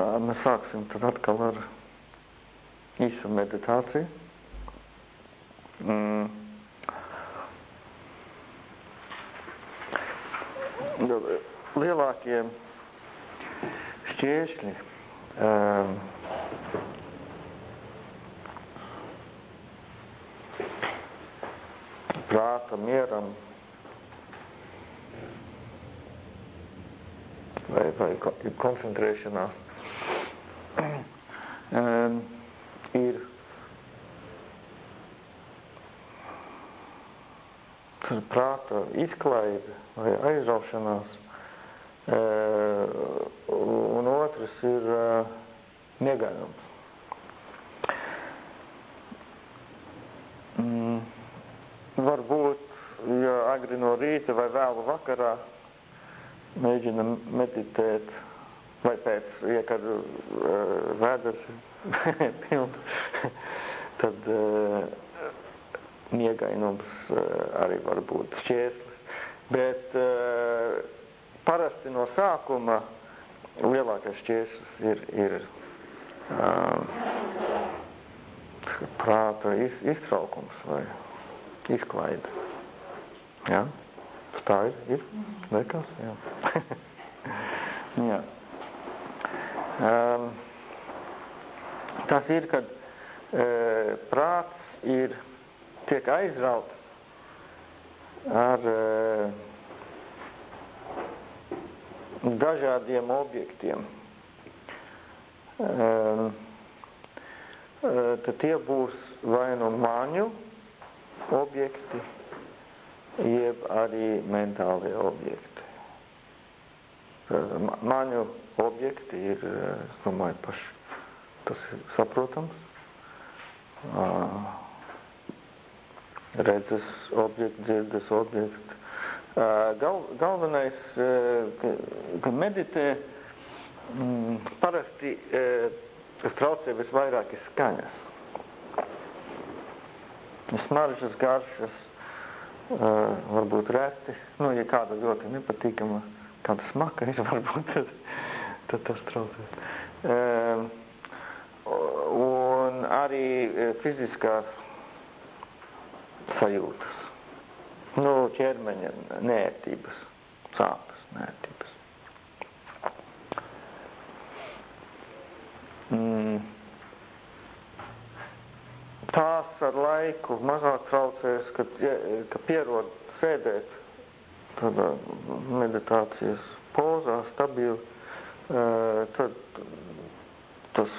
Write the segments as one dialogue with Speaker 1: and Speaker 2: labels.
Speaker 1: Tā, mēs sāksim tad atkal ar īsu meditāciju. Mm. Lielākie šķiešļi um, prāta mieram vai, vai koncentrēšanās um, ir tas prāta izklaide vai aizraušanās, un otrs ir miegājums. Mm, varbūt, ja agri no rīta vai vēlu vakarā mēģina meditēt vai pēc, ja kad uh, vēders pilns, tad uh, miegainums uh, arī var būt šķērslis. Bet uh, parasti no sākuma lielākais šķērslis ir, ir uh, prāta iz, iztraukums vai izklaide. Jā? Tā ir? Ir? Liekas? Jā. Jā. Um, tas ir, kad uh, prāts ir tiek aizrauts ar uh, dažādiem objektiem. Um, uh, tad tie būs vai no maņu objekti, jeb arī mentālie objekti. Maņu objekti ir, es domāju, paši, tas ir saprotams. Redzes objekti, dzirdes objekti. Gal, galvenais, ka, meditē, parasti, kas traucē visvairāk ir skaņas. Smaržas, garšas, varbūt reti, nu, ja kāda ļoti nepatīkama, kāda smaka ir, varbūt tad tad tas traucē. Un arī fiziskās sajūtas. Nu, ķermeņa nērtības, sāpes, nērtības. Mm. Tās ar laiku mazāk traucēs, kad, ka pierod sēdēt tādā meditācijas pozā, stabili tad tas,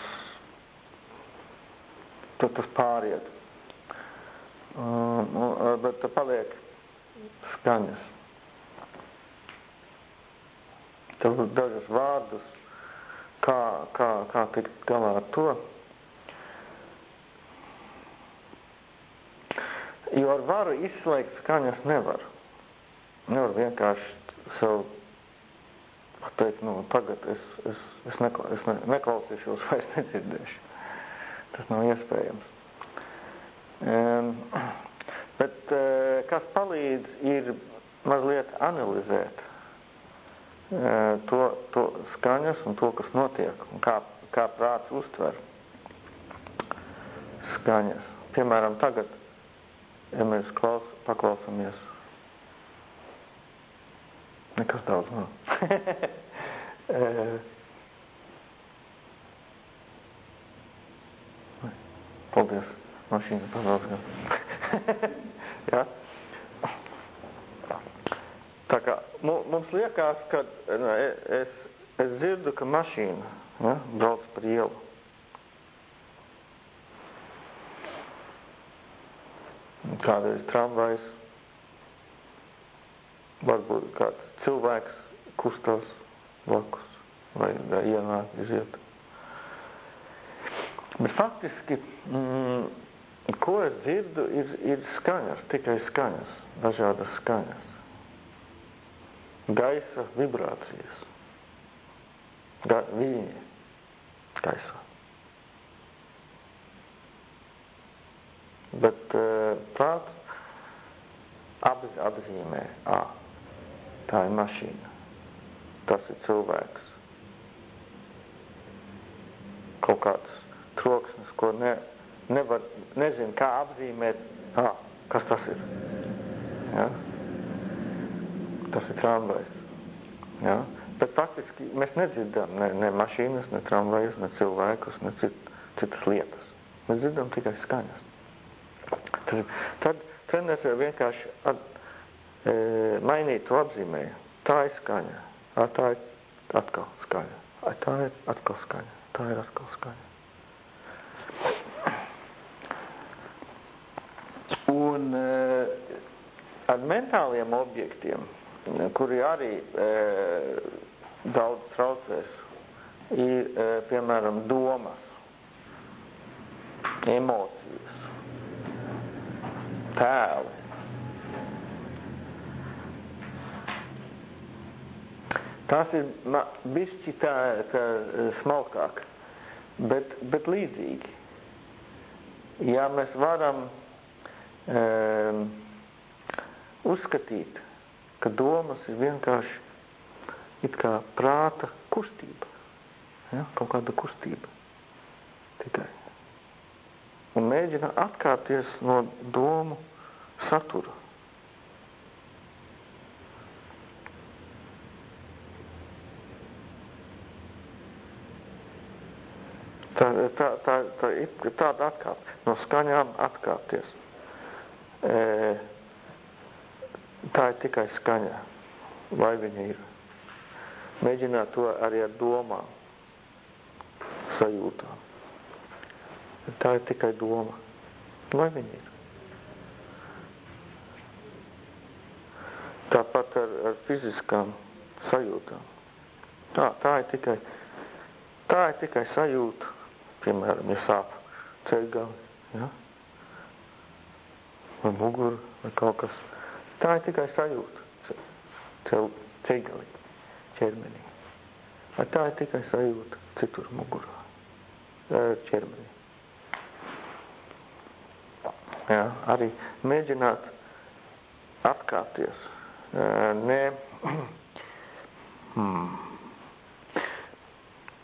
Speaker 1: tad tas pāriet. Bet paliek skaņas. Tev dažas vārdus, kā, kā, kā tikt galā ar to. Jo ar varu izslēgt skaņas nevar. Nevar vienkārši sev pateikt, nu, tagad es, es, es, nekla, es ne, neklausīšos vai es nedzirdēšu. Tas nav iespējams. Um, bet uh, kas palīdz ir mazliet analizēt uh, to, to skaņas un to, kas notiek un kā, kā prāts uztver skaņas. Piemēram, tagad, ja mēs klaus, paklausamies Nekas daudz nav. Paldies. Mašīna pazaudz gan. ja? Tā kā mums liekas, ka nu, es, es dzirdu, ka mašīna ja, brauc par ielu. Kādreiz tramvajs, varbūt kāds cilvēks kustās blakus vai ienāk iziet. Bet faktiski, mm, ko es dzirdu, ir, ir skaņas, tikai skaņas, dažādas skaņas. Gaisa vibrācijas. Ga, viņi gaisā. Bet prāts apz, apzīmē, ā, Tā ir mašīna. Tas ir cilvēks. kaut kāds troksnis, ko ne, nevar, nezinu, kā apzīmēt, ah, kas tas ir. Ja? Tas ir tramvajs. Ja? Bet faktiski mēs nedzirdam ne, ne mašīnas, ne tramvajus, ne cilvēkus, ne cit, citas lietas. Mēs dzirdam tikai skaņas. Tad, tad treneris vienkārši at, e, mainīt to apzīmēju. Tā ir skaņa. A, tā ir atkal skaņa. A, tā ir atkal skaņa. Tā ir atkal skaņa. Un e, ar mentāliem objektiem, kuri arī e, daudz traucēs, ir, e, piemēram, domas, emocijas, tēli. Tās ir bišķi tā, tā smalkāk, bet, bet līdzīgi. Ja mēs varam um, uzskatīt, ka domas ir vienkārši it kā prāta kustība, ja? kaut kāda kustība tikai. Un mēģina atkāpties no domu satura. Tā, tā, tā, tā, tāda atkāp, no skaņām atkāpties. Tā ir tikai skaņa, vai viņa ir. Mēģināt to arī ar domām, sajūtām. Tā ir tikai doma, vai viņa ir. Tāpat ar, ar fiziskām sajūtām. Tā, tā ir tikai, tā ir tikai sajūta piemēram, ja sāp ceļgali, ja? Vai muguru, vai kaut kas. Tā ir tikai sajūta ceļ, ceļgali, ķermenī. Vai tā ir tikai sajūta citur mugurā, ķermenī. Ja? Arī mēģināt atkāpties. Ne, hmm,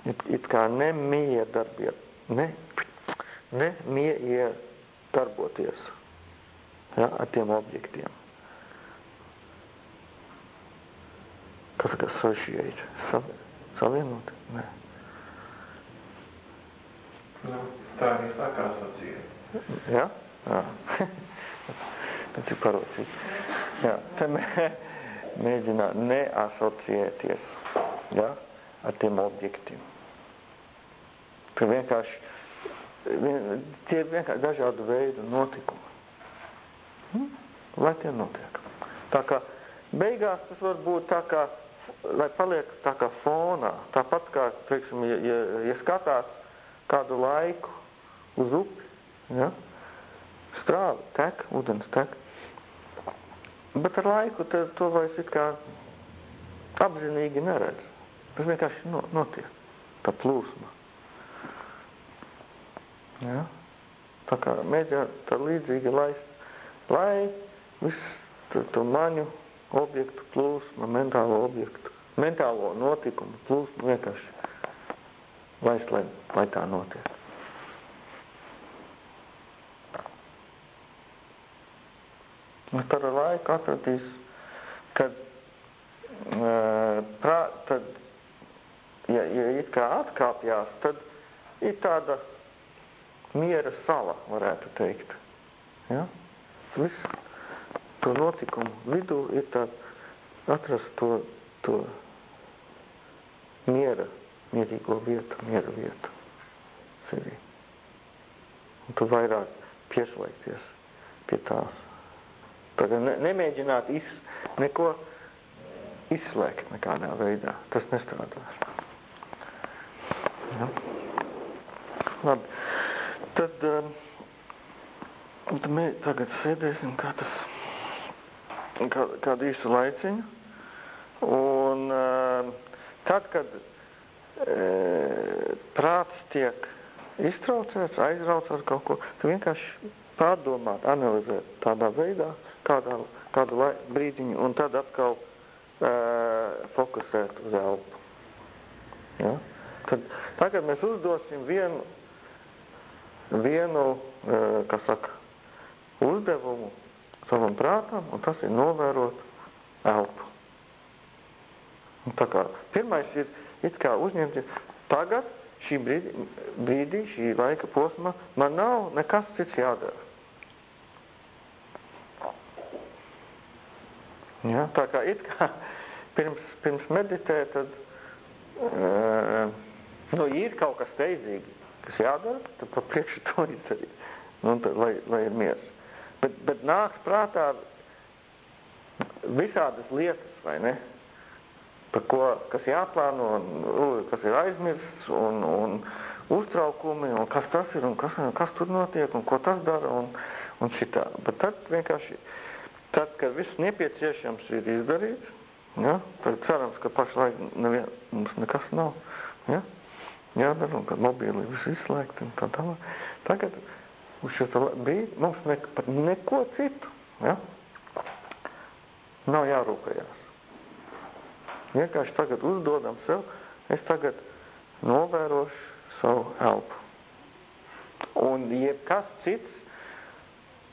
Speaker 1: it, it kā nemiedarbiet ne, ne darboties ja, ar tiem objektiem. Kas, kas associate, savienot? Nē.
Speaker 2: Nu, tā ir tā kā asociēt.
Speaker 1: Ja? Jā. Tas ir parocīts. Jā, te mē, mēģināt neasociēties ja, ar tiem objektiem. Ka vienkārši, tie ir vienkārši dažādu veidu notikumi. Hm? Lai tie notiek. Tā kā beigās tas var būt tā kā, lai paliek tā kā fonā. Tāpat kā, teiksim, ja, ja, ja skatās kādu laiku uz upi, ja? strāvi, tek, ūdens tek. Bet ar laiku to vairs it kā apzinīgi neredz. Tas vienkārši notiek, tā plūsma. Ja? Tā kā mēģināt tā līdzīgi laist, lai viss to, maņu objektu plūsma, mentālo objektu, mentālo notikumu plūsmu vienkārši laist, lai, lai tā notiek. Un tad ar laiku atradīs, kad, uh, prā, tad ja, ja it kā atkāpjās, tad ir tāda miera sala, varētu teikt. Ja? Viss to notikumu vidū ir tā atrast to, to miera, mierīgo vietu, miera vietu sevī. Un tu vairāk pieslēgties pie tās. Tagad ne, nemēģināt iz, neko izslēgt nekādā veidā. Tas nestrādās. Ja? Labi. Tad, um, tad mēs tagad sēdēsim kā tas, kā, kādu īsu laiciņu. Un uh, tad, kad uh, prāts tiek iztraucēts, aizraucēts kaut ko, tu vienkārši pārdomāt, analizēt tādā veidā, kādā, kādu lai, brīdiņu, un tad atkal uh, fokusēt uz elpu. Ja? Tad tagad mēs uzdosim vienu, vienu kā saka, uzdevumu savam prātam, un tas ir novērot elpu. Un tā kā pirmais ir it kā uzņemties, tagad šī brīdī, brīdī, šī laika posma, man nav nekas cits jādara. Ja, tā kā it kā pirms, pirms meditē, tad uh, nu, ir kaut kas steidzīgi, kas jādara, tad pa priekšu to izdarīt, nu, tad, lai, lai ir miers. Bet, bet nāks prātā visādas lietas, vai ne? Par ko, kas jāplāno, un, kas ir aizmirsts, un, un uztraukumi, un kas tas ir, un kas, kas tur notiek, un ko tas dara, un, un šitā. Bet tad vienkārši, tad, kad viss nepieciešams ir izdarīts, ja, tad cerams, ka pašlaik nevien, mums nekas nav, ja, jādara, un ka mobīli viss izslēgt, un tā tālāk. Tagad uz šo brīdi mums ne, pat neko citu, ja, nav jārūpējās. Vienkārši tagad uzdodam sev, es tagad novērošu savu elpu. Un jebkas cits,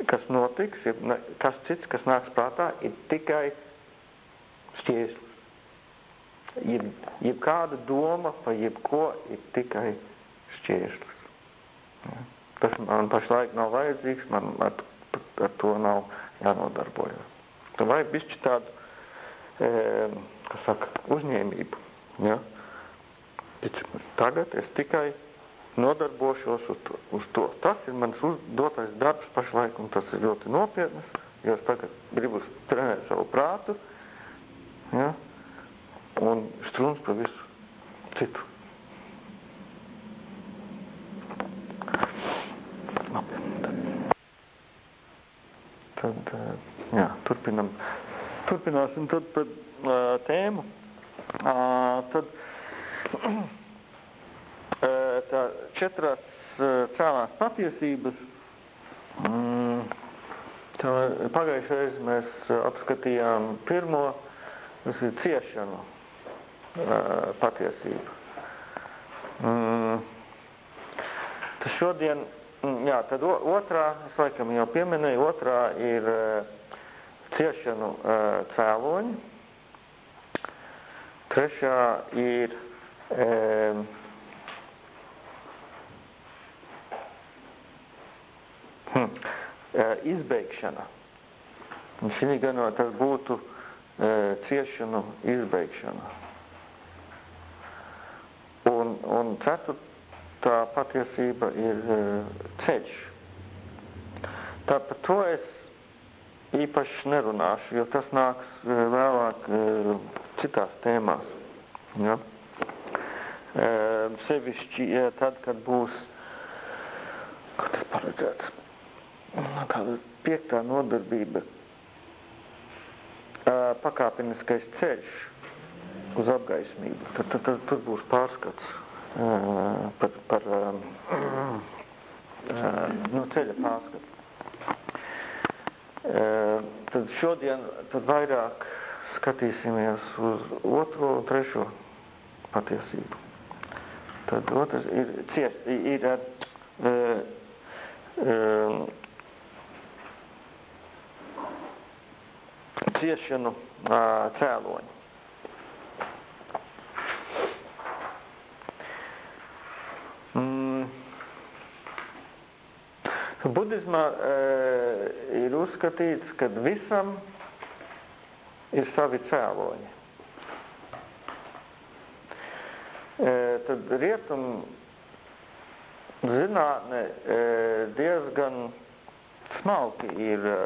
Speaker 1: kas notiks, jeb kas cits, kas nāks prātā, ir tikai šķieslis. Jeb, jebkāda doma par jebko ir tikai šķieslis. Ja. Tas man pašlaik nav vajadzīgs, man ar, ar to nav jānodarbojas. Tad vajag bišķi tādu e, kas saka, uzņēmību. Ja? Tagad es tikai nodarbošos uz to, uz to. Tas ir mans dotais darbs pašlaik, un tas ir ļoti nopietnas, jo es tagad gribu trenēt savu prātu, ja? un struns par visu citu. Labi. Tad, jā, turpinam turpināsim tad par uh, tēmu. Uh, tad uh, tā četras uh, cēlās patiesības. Mm, tā, pagājušais mēs apskatījām pirmo, tas ir ciešanu uh, patiesību. Mm, tas šodien, jā, tad otrā, es laikam jau pieminēju, otrā ir uh, ciešanu cēloņi. Trešā ir um, hm, izbeigšana. Un šī ganā tas būtu ciešanu izbeigšana. Un, un ceturtā patiesība ir e, ceļš. Tāpat to es īpaši nerunāšu, jo tas nāks e, vēlāk e, citās tēmās. Ja? Sevišķi tad, kad būs, kad tas paredzēts, kāda piektā nodarbība, pakāpeniskais ceļš uz apgaismību. Tad, tad, tad tur būs pārskats par, par no ceļa pārskats. Tad šodien tad vairāk skatīsimies uz otro un trešo patiesību. Tad otrs ir ciest, ir ar uh, uh, ciešanu uh, cēloņi. Budismā e, ir uzskatīts, ka visam ir savi cēloņi. E, tad rietum zinātne e, diezgan smalki ir e,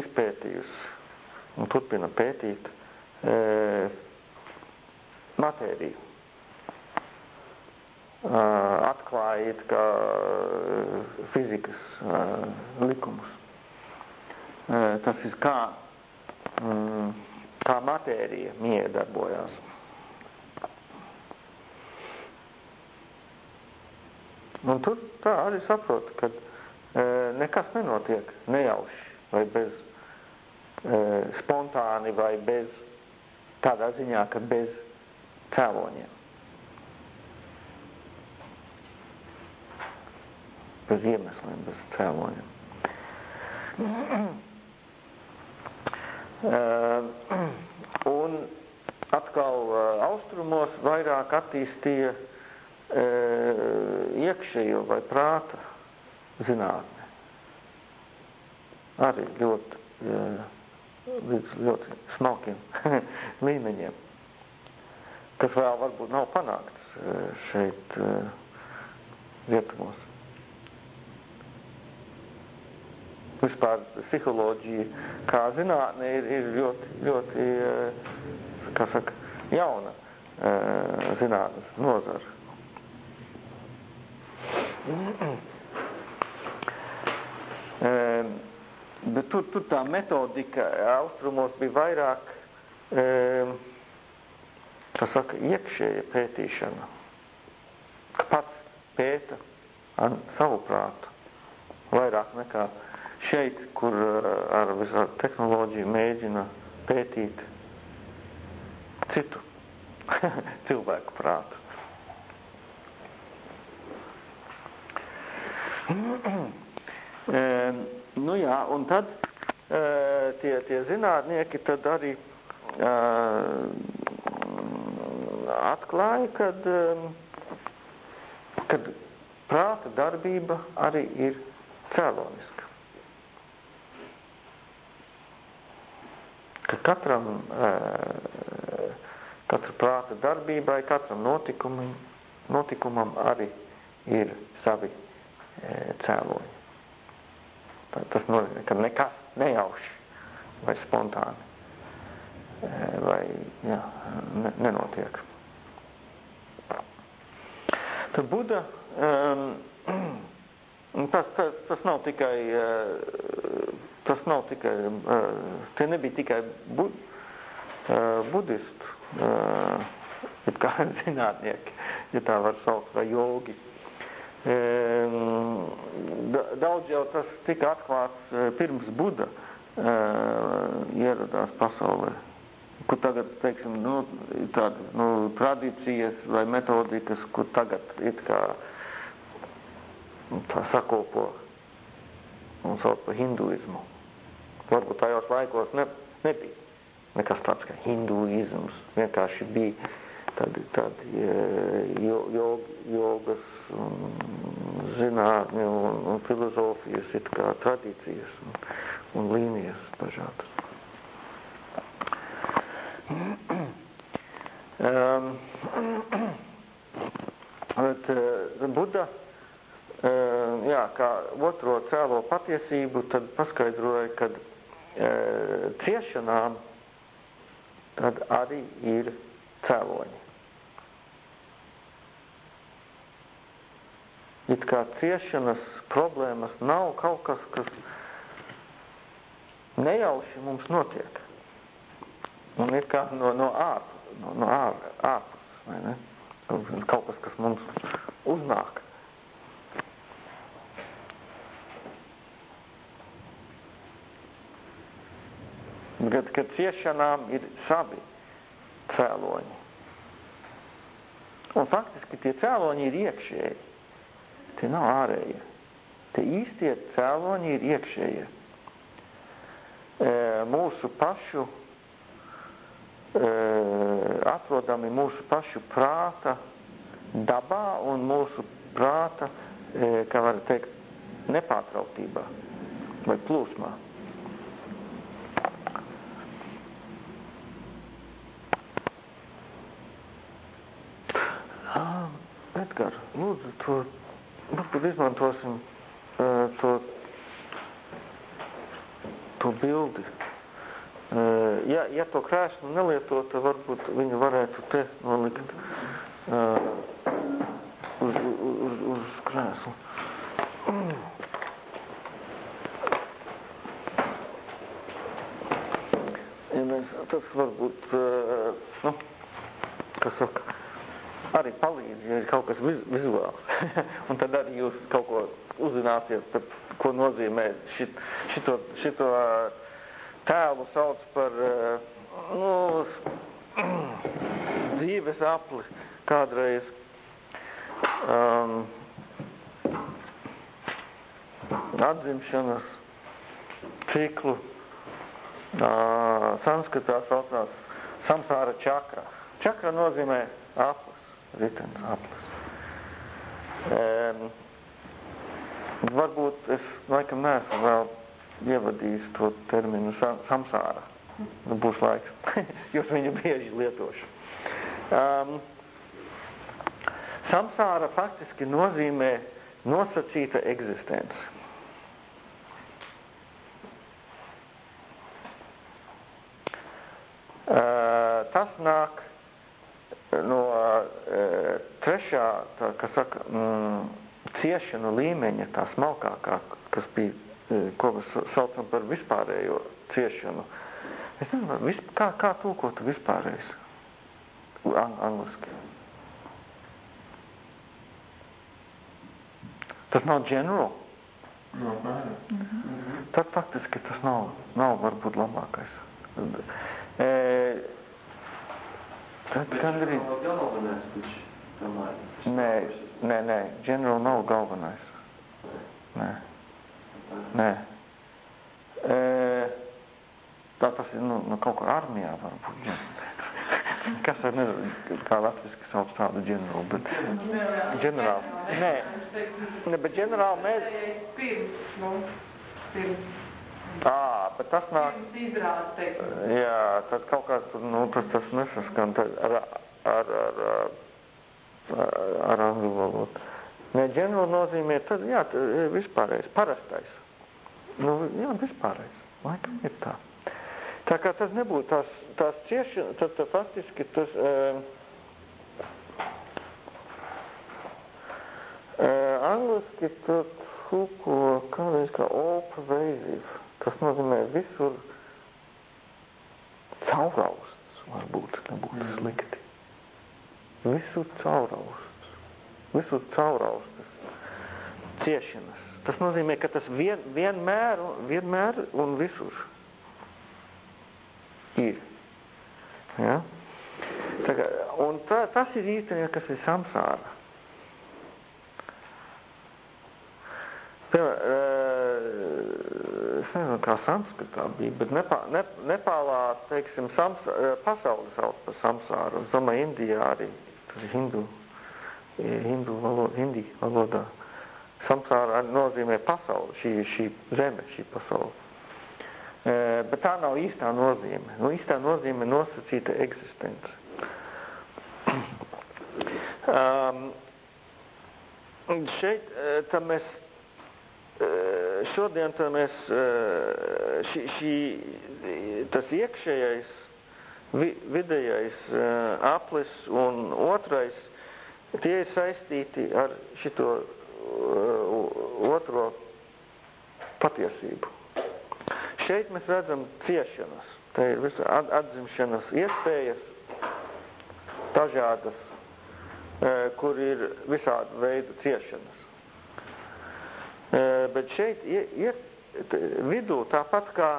Speaker 1: izpētījusi un turpina pētīt e, matēriju atklāja it kā fizikas likumus. Tas ir kā, kā matērija miedarbojās. Un tur tā arī saprot, ka nekas nenotiek nejauši vai bez spontāni vai bez tādā ziņā, ka bez cēloņiem. Bez iemesliem, bez cēloņiem. Un atkal austrumos vairāk attīstīja iekšējo vai prāta zinātne. Arī ļoti, līdz ļoti smalkiem līmeņiem, kas vēl varbūt nav panākts šeit rietumos. Vispār psiholoģija kā zinātne ir, ir ļoti, ļoti, kā saka, jauna zinātnes nozara. Bet tur, tur tā metodika austrumos bija vairāk, kā saka, iekšēja pētīšana, pats pēta ar savu prātu vairāk nekā šeit, kur ar visādu tehnoloģiju mēģina pētīt citu cilvēku prātu. e, nu jā, un tad e, tie, tie zinātnieki tad arī e, atklāja, kad, kad prāta darbība arī ir cēloniska. Ka katram, katra prāta darbībai, katram notikumam, notikumam arī ir savi cēloņi. Tas nozīmē, ka nekas nejauši vai spontāni vai jā, ne, nenotiek. Tad Buda, um, tas, tas, tas nav tikai, tas nav tikai, te nebija tikai bud, budistu, it kā zinātnieki, ja tā var saukt, vai jogi. Daudz jau tas tika atklāts pirms Buda ieradās pasaulē. Kur tagad, teiksim, nu, tādas nu, tradīcijas vai metodikas, kur tagad it kā tā sakopo un sauc par hinduismu. Varbūt tajos laikos ne, nebija nekas tāds kā hinduisms. Vienkārši bija tādi, tādi jog, jogas un zinātņi un, un filozofijas it kā tradīcijas un, un līnijas dažādas. um, bet uh, Buda, uh, jā, kā otro cēlo patiesību, tad paskaidroja, ka uh, ciešanām tad arī ir cēloņi. It kā ciešanas problēmas nav kaut kas, kas nejauši mums notiek. Un ir kā no, no ārpus, no, no ār, ārpus, vai ne? Kaut kas, kas mums uznāk. Bet, kad ciešanām ir savi cēloņi. Un faktiski tie cēloņi ir iekšēji. Tie nav ārējie. Tie īstie cēloņi ir iekšējie. E, mūsu pašu e, atrodami mūsu pašu prāta dabā un mūsu prāta, e, kā var teikt, nepārtrauktībā vai plūsmā. Lūdzu, to varbūt izmantosim uh, to, to bildi. Uh, ja, ja to krēslu nelietot, tad varbūt viņu varētu te nolikt uh, uz, uz, uz krēslu. Ja mēs, tas varbūt, uh, nu, kas saka, arī palīdz, ja ir kaut kas viz, vizuāls. un tad arī jūs kaut ko uzzināsiet, par, ko nozīmē šit, šito, šito tēlu sauc par nu, dzīves apli kādreiz. Um, atzimšanas ciklu. Uh, sanskritā saucās samsāra čakra. Čakra nozīmē aplis, ritens aplis. Um, varbūt es laikam neesmu vēl ievadījis to terminu samsāra. Nu, būs laiks, jūs viņu bieži lietošu. Um, samsāra faktiski nozīmē nosacīta eksistence. Uh, tas nāk no uh, trešā, tā, kas saka, mm, ciešanu līmeņa, tā smalkākā, kas bija, uh, ko mēs saucam par vispārējo ciešanu. Es nezinu, visp, kā, kā tūkotu vispārējais ang angliski. Tas nav general.
Speaker 2: No, mm -hmm.
Speaker 1: Tad faktiski tas nav, nav varbūt labākais. E, tad gandrīz...
Speaker 3: galvenais taču tomēr.
Speaker 1: Nē, nē, nē, general nav galvenais. Nē. Nē. E, tā tas ir, nu, nu kaut kur armijā varbūt. Ja. Kas var nezinu, kā latviski sauc tādu ģenerālu, bet ģenerāli. Nē, ne, bet ģenerāli mēs...
Speaker 4: Pirms, nu, pirms,
Speaker 1: Ā, bet tas nāk... Jā, tad kaut kā tur, nu, tas, tas nesaskan tad ar, ar, ar, ar, ar angļu valodu. Nē, ģenerāli nozīmē, tad, jā, ir vispārējais, parastais. Nu, jā, vispārējais. Laikam ir tā. Tā kā tas nebūtu tās, tās ciešanas, tad, tad faktiski tas... Uh, uh, angliski tur tūko kādreiz kā all pervasive. Tas nozīmē visur caurausts, varbūt nebūtu slikti. Visur caurausts. Visur cauraustas ciešanas. Tas nozīmē, ka tas vien, vienmēr, vienmēr un visur ir. Ja? Tā kā, un tā, tas ir īstenībā, kas ir samsāra. Piemēram, nezinu, kā sanskritā bija, bet Nepā, ne, Nepālā, teiksim, sams, eh, pasauli sauc par samsāru. Es domāju, Indijā arī, tas ir hindu, eh, hindu valodā, hindi valodā. Samsāra nozīmē pasauli, šī, šī zeme, šī pasaule. Eh, Bet tā nav īstā nozīme. Nu, īstā nozīme nosacīta eksistence. Um, šeit tā mēs šodien tā mēs šī, šī, tas iekšējais vi, vidējais aplis un otrais tie ir saistīti ar šito otro patiesību. Šeit mēs redzam ciešanas. Tā ir visa at- atzimšanas iespējas, dažādas, kur ir visādi veidi ciešanas. Bet šeit ir vidū tāpat kā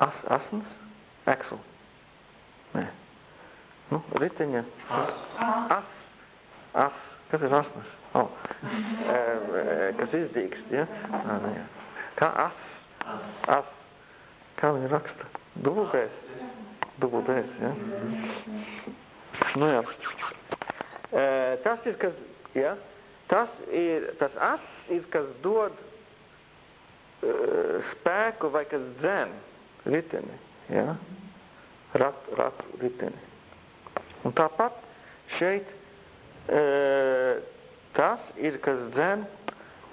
Speaker 1: as, asnas, axle. Nē. Nu, riteņa. As. As. Kas ir asnas? Oh. Kas izdīkst, ja? Nā, nē, jā. Kā as? As. Kā viņi raksta? Dubultēs? Dubultēs, ja? Nu jā. Tas ir, kas, ja? Tas ir, tas as ir, kas dod eh, spēku vai kas dzen riteni, ja? Rat, ratu riteni. Un tāpat šeit e, tas ir, kas dzen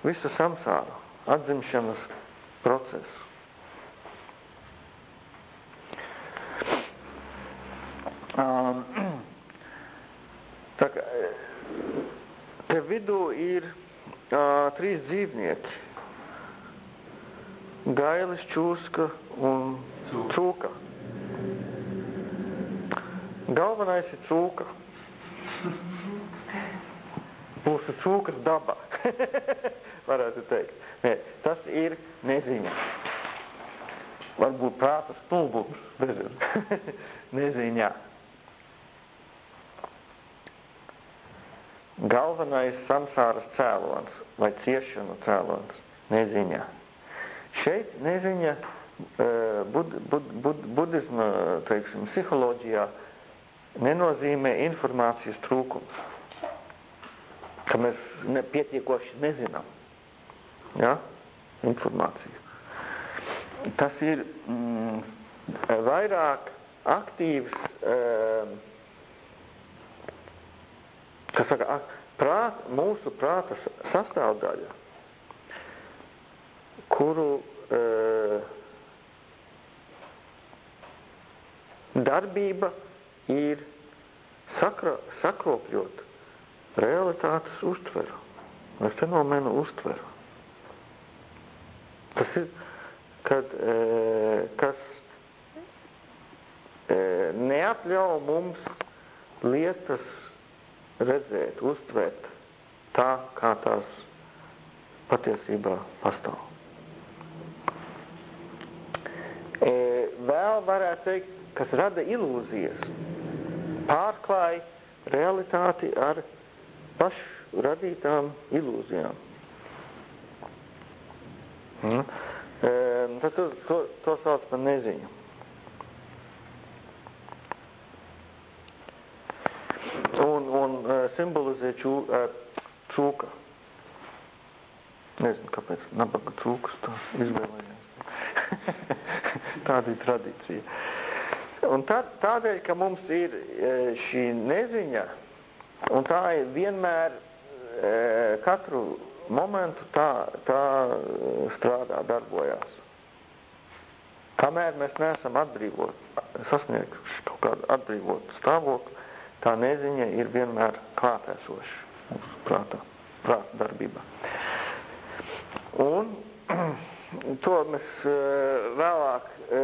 Speaker 1: visu samsāru, atzimšanas procesu. Um, tā kā, e, te vidū ir uh, trīs dzīvnieki. Gailis, čūska un cūka. Galvenais ir cūka. Mūsu cūkas dabā, varētu teikt. Nē, tas ir neziņa. Varbūt prāta stulbums, nezinu. neziņā. Galvenais samsāras cēlons vai ciešanu cēlons neziņā. Šeit neziņa bud, bud, bud, budisma, teiksim, psiholoģijā nenozīmē informācijas trūkums, ka mēs ne, pietiekoši nezinām ja? informāciju. Tas ir mm, vairāk aktīvs um, kas saka, prāt, mūsu prāta sastāvdaļa, kuru e, darbība ir sakra, sakropļot realitātes uztveru vai fenomenu uztveru. Tas ir, kad, e, kas e, neatļauj mums lietas redzēt, uztvert tā, kā tās patiesībā pastāv. E, vēl varētu teikt, kas rada ilūzijas, pārklāja realitāti ar pašu radītām ilūzijām. Mm. E, tad to, to, to sauc par neziņu. un, un uh, simbolizē čū, cūka. Nezinu, kāpēc nabaga cūkas tā izvēlējās. Tāda ir tradīcija. Un tā, tādēļ, ka mums ir šī neziņa, un tā ir vienmēr katru momentu tā, tā strādā, darbojās. Kamēr mēs neesam atbrīvot, sasnieguši kaut kādu atbrīvotu stāvokli, tā neziņa ir vienmēr klātēsoša mūsu prātā, prāta darbībā. Un to mēs uh, vēlāk uh,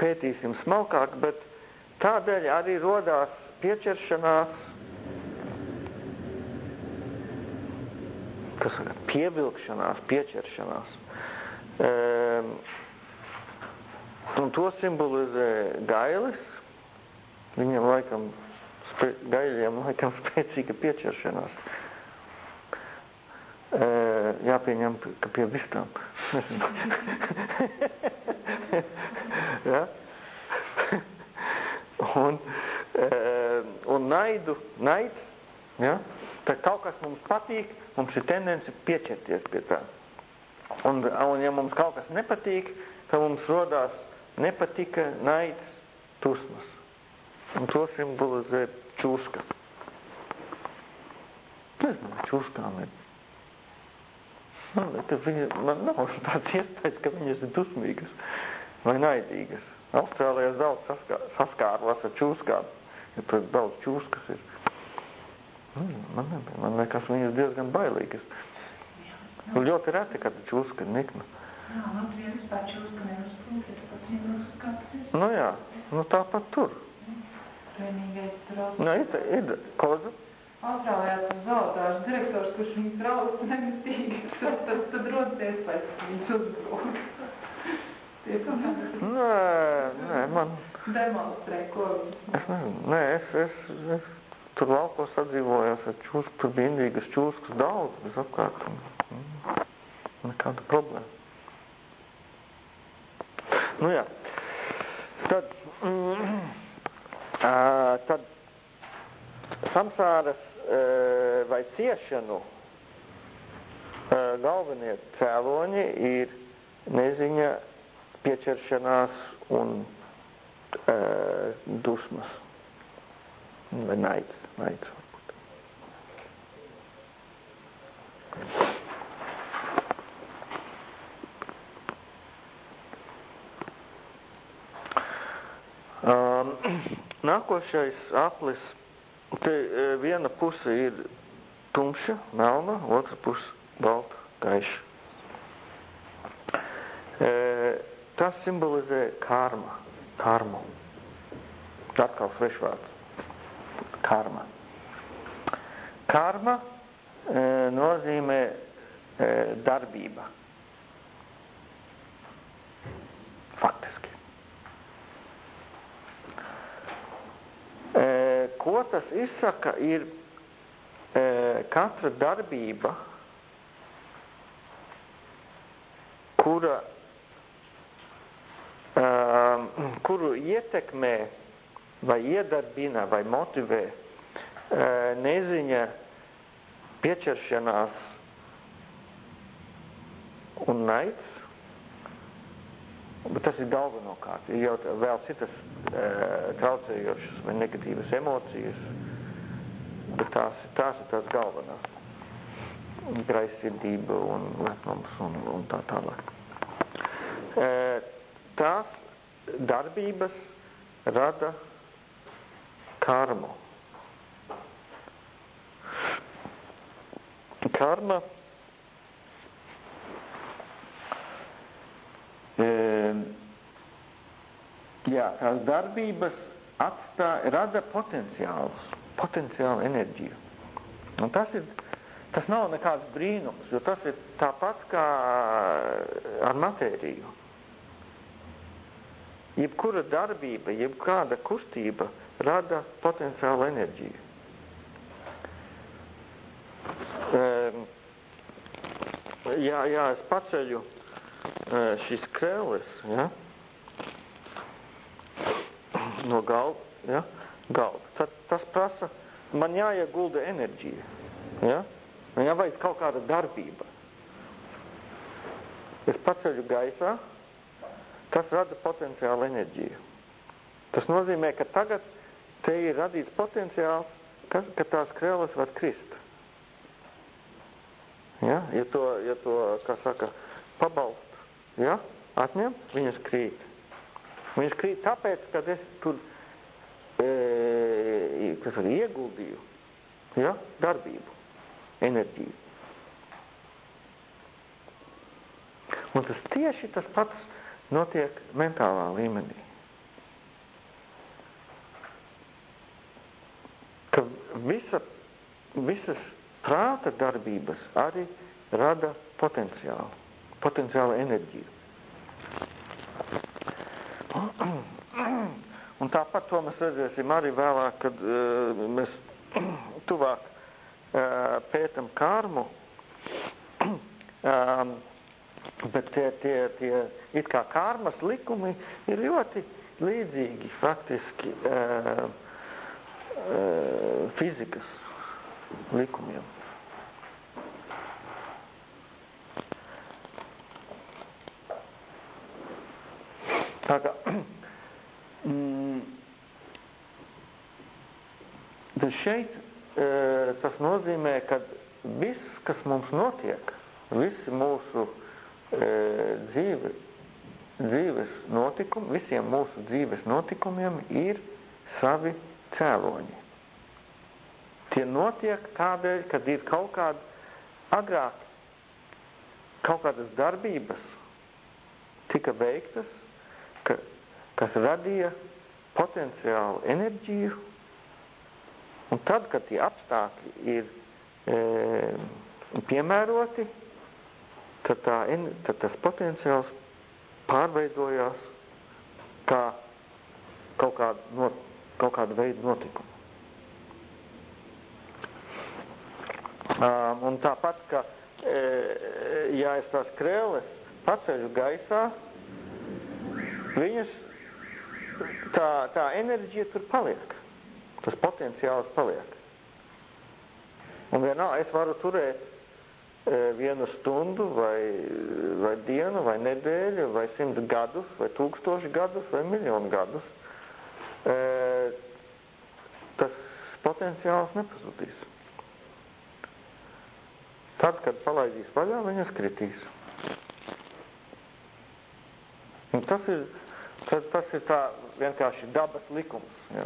Speaker 1: pētīsim smalkāk, bet tādēļ arī rodās pieķeršanās, kas saka, pievilkšanās, pieķeršanās. Um, un to simbolizē gailis, Viņam laikam, gaļiem laikam spēcīga piečeršanās. E, jāpieņem, ka pie vistām. ja? un, e, un naidu, naids, ja? tad kaut kas mums patīk, mums ir tendence pieķerties pie tā. Un, un ja mums kaut kas nepatīk, tad mums rodās nepatika, naids, tusmas. Un to simbolizē čūska. Nezinu, čūskām ir. Man, viņa, man nav tāds iespējas, ka viņas ir dusmīgas vai naidīgas. Austrālijā daudz saskā, saskāros ar čūskām, ja tur daudz čūskas ir. Mm, man, nebija, man liekas, viņas diezgan bailīgas. Nu, ļoti reti, kad čūska nikna.
Speaker 4: Jā, man vispār čūska nevar zinās, kā tas ir.
Speaker 1: Nu jā, nu tāpat tur.
Speaker 4: Vienīgais tur
Speaker 1: Nu, ir, ir, kodu.
Speaker 4: Austrālijā tas zoolotāžas direktors, kurš viņus brauc nemitīgi, tad, tad, tad rodas iespējas, ka viņus uzbrūk.
Speaker 1: Nē, nē, man,
Speaker 4: demonstrē, ko viņi.
Speaker 1: es nezinu, nē, es, es, es tur laukos sadzīvojos ar čūsku, tur bija indīgas čūskas daudz bez apkārt. Un, mm, nekāda problēma. Nu jā, tad, mm, tad samsāras ā, vai ciešanu ā, galvenie cēloņi ir neziņa, pieķeršanās un ā, dusmas. Vai naids, naids varbūt. Um, nākošais aplis, te e, viena puse ir tumša, melna, otra puse balta, gaiša. E, tas simbolizē karma, karmu. Atkal svešvārds. Karma. Karma e, nozīmē e, darbība. Faktiski. E, ko tas izsaka, ir katra darbība, kura, um, kuru ietekmē vai iedarbina vai motivē uh, neziņa piečeršanās un naids, bet tas ir galvenokārt. Ir jau vēl citas e, traucējošas vai negatīvas emocijas, bet tās, tās ir tās galvenās. Graisirdība un lepnums un, un tā tālāk. Tās darbības rada karmu. Karma jā, tās darbības atstā, rada potenciālus, potenciālu enerģiju. Un tas, ir, tas nav nekāds brīnums, jo tas ir tāpat kā ar matēriju. Jebkura darbība, jebkāda kustība rada potenciālu enerģiju. Jā, jā, es paceļu šīs krēles, ja? No galda, ja? galda. Tad tas prasa, man jāiegulda enerģija, ja? man jāveic kaut kāda darbība. Es paceļu gaisā, tas rada potenciālu enerģiju. Tas nozīmē, ka tagad te ir radīts potenciāls, ka, ka tās krēles var krist. Ja? Ja to, ja to, kā saka, pabalst, ja? atņem, viņas krīt. Viņas krīt tāpēc, ka es tur e, kas arī ieguldīju ja? darbību, enerģiju. Un tas tieši tas pats notiek mentālā līmenī. Ka visa, visas prāta darbības arī rada potenciālu, potenciālu enerģiju. Un tāpat to mēs redzēsim arī vēlāk, kad uh, mēs tuvāk uh, pētam karmu. um, bet tie, tie, tie it kā karmas likumi ir ļoti līdzīgi faktiski uh, uh, fizikas likumiem. Tā kā mm, tad šeit e, tas nozīmē, ka viss, kas mums notiek, visi mūsu e, dzīve, dzīves notikumi, visiem mūsu dzīves notikumiem ir savi cēloņi. Tie notiek tādēļ, kad ir kaut kāda agrāk kaut kādas darbības tika veiktas, ka, kas radīja potenciālu enerģiju, un tad, kad tie apstākļi ir e, piemēroti, tad, tā, tad tas potenciāls pārveidojās kā kaut kāda, not, kaut kāda veida notikuma. Um, un tāpat, ka, e, ja es tās krēles paceļu gaisā, viņas, tā, tā enerģija tur paliek. Tas potenciāls paliek. Un vienalga, es varu turēt e, vienu stundu vai, vai dienu vai nedēļu vai simt gadus vai tūkstoši gadus vai miljonu gadus. E, tas potenciāls nepazudīs. Tad, kad palaidīs vaļā, viņas kritīs. Un tas ir Tas, tas ir tā vienkārši dabas likums. Jā.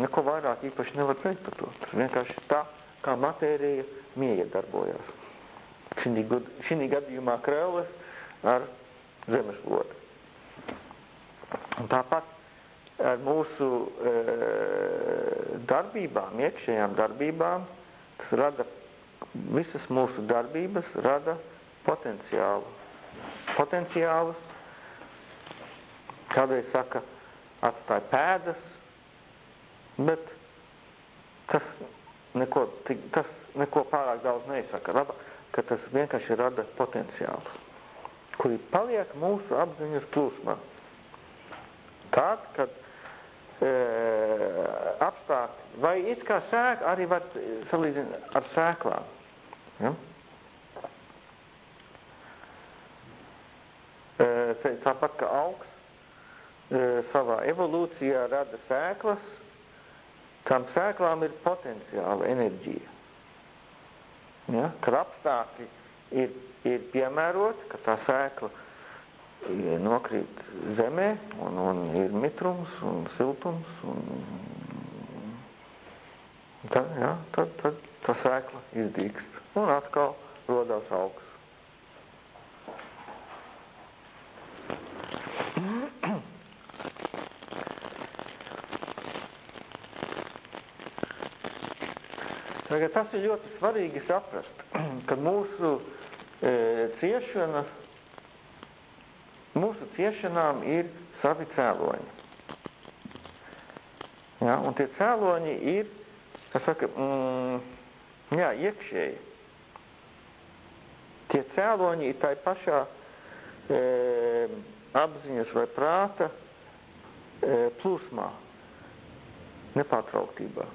Speaker 1: Neko vairāk īpaši nevar teikt par to. Tas vienkārši tā, kā matērija miedarbojās. Šī gadījumā krēles ar zemeslodi. Un tāpat ar mūsu e, darbībām, iekšējām darbībām, tas rada, visas mūsu darbības rada potenciālu. Potenciālus, Kādreiz saka, atstāja pēdas, bet tas neko, tas neko pārāk daudz neizsaka, rada, ka tas vienkārši rada potenciālus, kuri paliek mūsu apziņas plūsmā. Tad, kad e, apstākļi, vai it kā sēk, arī var salīdzināt ar sēklām. Ja? E, tāpat kā augs e, savā evolūcijā rada sēklas, Tām sēklām ir potenciāla enerģija. Ja? Kad apstākļi ir, ir piemēroti, ka tā sēkla nokrīt zemē un, un ir mitrums un siltums un tad, ja, tad, tad tā sēkla izdīkst un atkal rodās augsts. Tagad tas ir ļoti svarīgi saprast, ka mūsu e, ciešanas, mūsu ciešanām ir savi cēloņi. Ja, un tie cēloņi ir, kas saka, mm, jā, iekšēji. Tie cēloņi ir tai pašā e, apziņas vai prāta e, plūsmā, nepārtrauktībā.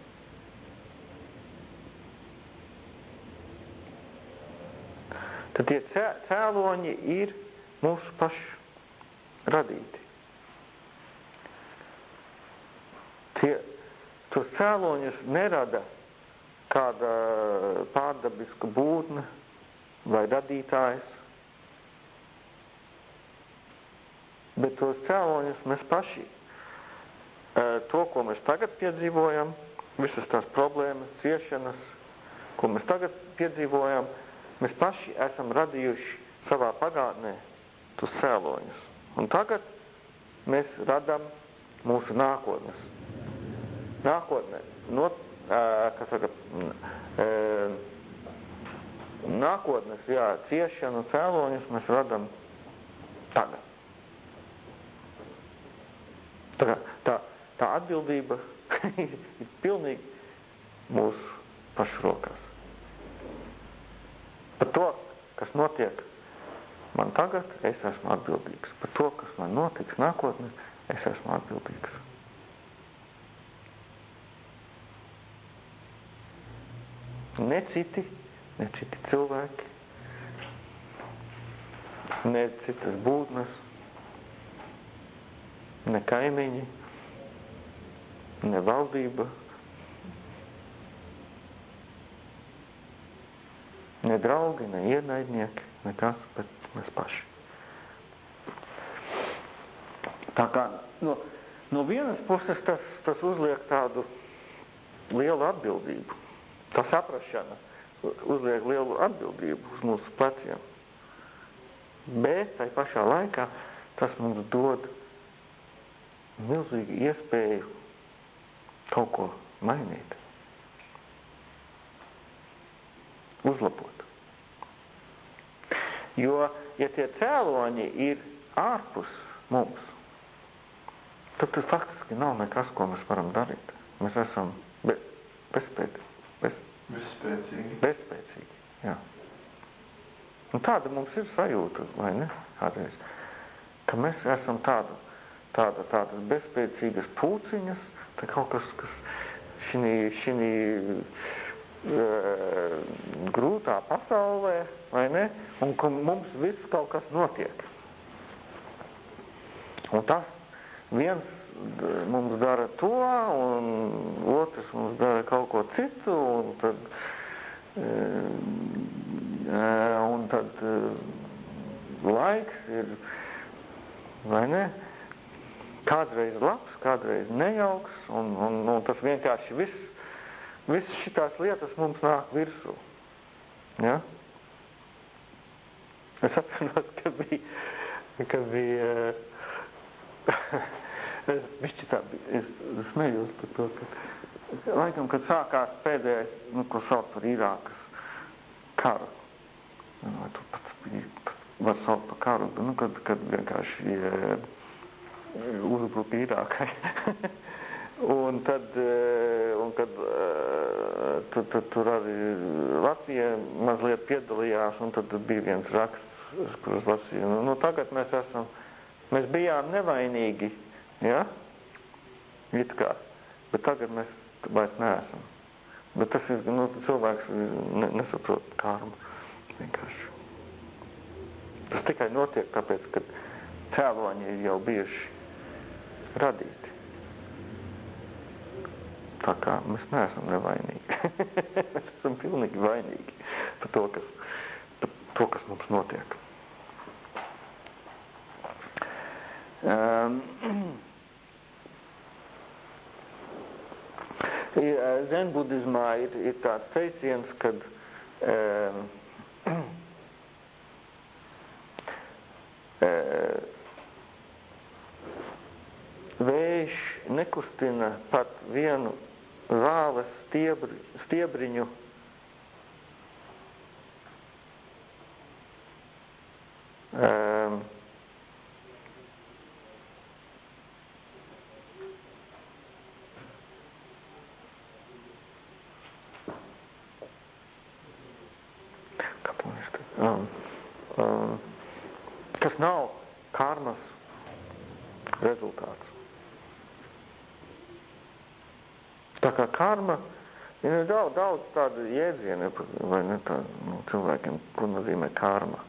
Speaker 1: Tad tie cēloņi ir mūsu pašu radīti. Tie, tos cēloņus nerada kāda pārdabiska būtne vai radītājs, bet tos cēloņus mēs paši, to, ko mēs tagad piedzīvojam, visas tās problēmas, ciešanas, ko mēs tagad piedzīvojam, Mēs paši esam radījuši savā pagātnē tos cēloņus. Un tagad mēs radam mūsu nākotnes. Nākotnē, no, kas saka, nākotnes, jā, ciešanu cēloņus mēs radam tagad. Tā, tā, tā atbildība ir pilnīgi mūsu pašu rokās. Par to, kas notiek man tagad, es esmu atbildīgs. Par to, kas man notiks nākotnē, es esmu atbildīgs. Ne citi, ne citi cilvēki, ne citas būtnes, ne kaimiņi, ne valdība, Ne draugi, ne ienaidnieki, nekas, bet mēs paši. Tā kā no, no vienas puses tas, tas uzliek tādu lielu atbildību. Tā saprašana uzliek lielu atbildību uz mūsu pleciem. Bet tai pašā laikā tas mums dod milzīgu iespēju kaut ko mainīt. Uzlabot. Jo, ja tie cēloņi ir ārpus mums, tad tas faktiski nav nekas, ko mēs varam darīt. Mēs esam be, bezspēcīgi. Bez,
Speaker 2: bezspēcīgi.
Speaker 1: Bezspēcīgi, jā. Un tāda mums ir sajūta, vai ne, kādreiz, ka mēs esam tādu, tāda, tādas bezspēcīgas pūciņas, tā kaut kas, kas uh, grūtā pasaulē, vai ne? Un ka mums viss kaut kas notiek. Un tas viens mums dara to, un otrs mums dara kaut ko citu, un tad, un tad laiks ir, vai ne? Kādreiz labs, kādreiz nejauks, un, un, un tas vienkārši viss, viss šitās lietas mums nāk virsū. Ja? Es atceros, ka bija, ka bija, es bišķi tā, es smējos par to, ka, laikam, kad sākās pēdējais, nu, ko sauc par Irākas karu, vai tu biji, var saukt par karu, nu, kad, kad vienkārši uzbruka Irākai. un tad, un kad tad, tad tur arī Latvija mazliet piedalījās, un tad bija viens raksts, kurus lasīju. Nu, nu, tagad mēs esam, mēs bijām nevainīgi, ja? It kā. Bet tagad mēs vairs neesam. Bet tas ir, nu, cilvēks ne, nesaprot karmu. Vienkārši. Tas tikai notiek tāpēc, ka cēloņi ir jau bijuši radīti. Tā kā mēs neesam nevainīgi. mēs esam pilnīgi vainīgi par to, kas, par to, kas mums notiek. Um, Zenbudismā ir, ir tāds teiciens, kad um, vējš nekustina pat vienu zāles stiebri, stiebriņu um, um, um, kas nav karmas rezultāts. Tā kā karma, ir daudz, daudz tādu jēdzienu, vai ne tā, nu, cilvēkiem, ko nozīmē karma.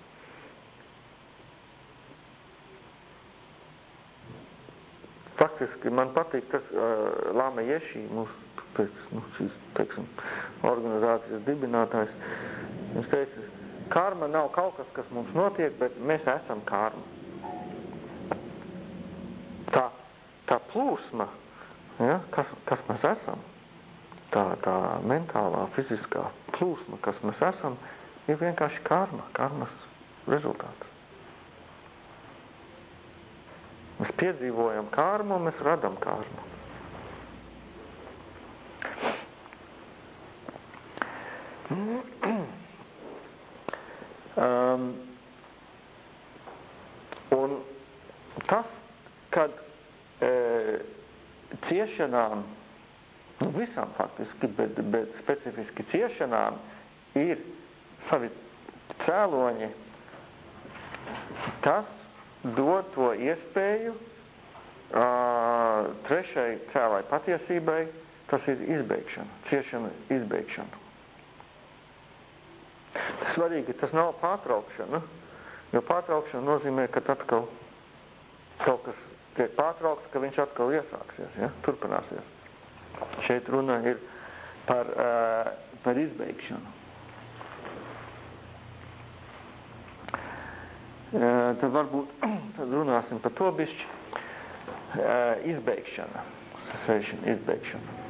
Speaker 1: Faktiski man patīk tas uh, Lama Ješī, mūsu, teic, nu, šīs, teiksim, organizācijas dibinātājs. Viņš teica, karma nav kaut kas, kas mums notiek, bet mēs esam karma. Tā, tā plūsma, kas, kas mēs esam, tā, tā mentālā, fiziskā plūsma, kas mēs esam, ir vienkārši karma, karmas rezultāts. Mēs piedzīvojam kārmu un mēs radam kārmu. Um, un tas, kad e, ciešanām, nu visām faktiski, bet, bet specifiski ciešanām ir savi cēloņi, tas dod to iespēju uh, trešai cēlai patiesībai, tas ir izbeigšana, ciešana izbeigšana. Svarīgi, tas nav pārtraukšana, jo pārtraukšana nozīmē, ka atkal kaut kas tiek pārtraukts, ka viņš atkal iesāksies, ja? turpināsies. Šeit runa ir par, uh, par izbeigšanu. tad varbūt tad runāsim par to bišķi. Izbeigšana, cessation, izbeigšana.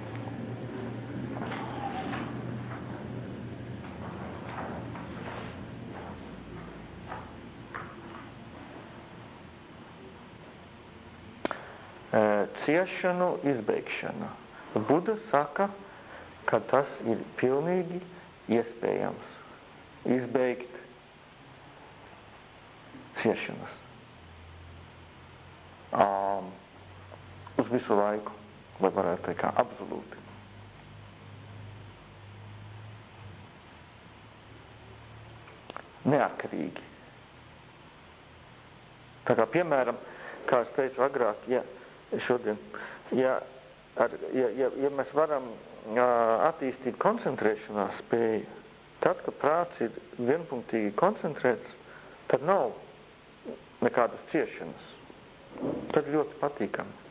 Speaker 1: Ciešanu izbeigšana. Buda saka, ka tas ir pilnīgi iespējams izbeigt ciešanas. Um, uz visu laiku, vai varētu teikt, kā absolūti. Neatkarīgi. Tā kā, piemēram, kā es teicu agrāk, ja šodien, ja, ar, ja, ja, ja mēs varam attīstīt koncentrēšanās spēju, tad, kad prāts ir vienpunktīgi koncentrēts, tad nav nekādas ciešanas. Tad ļoti patīkami.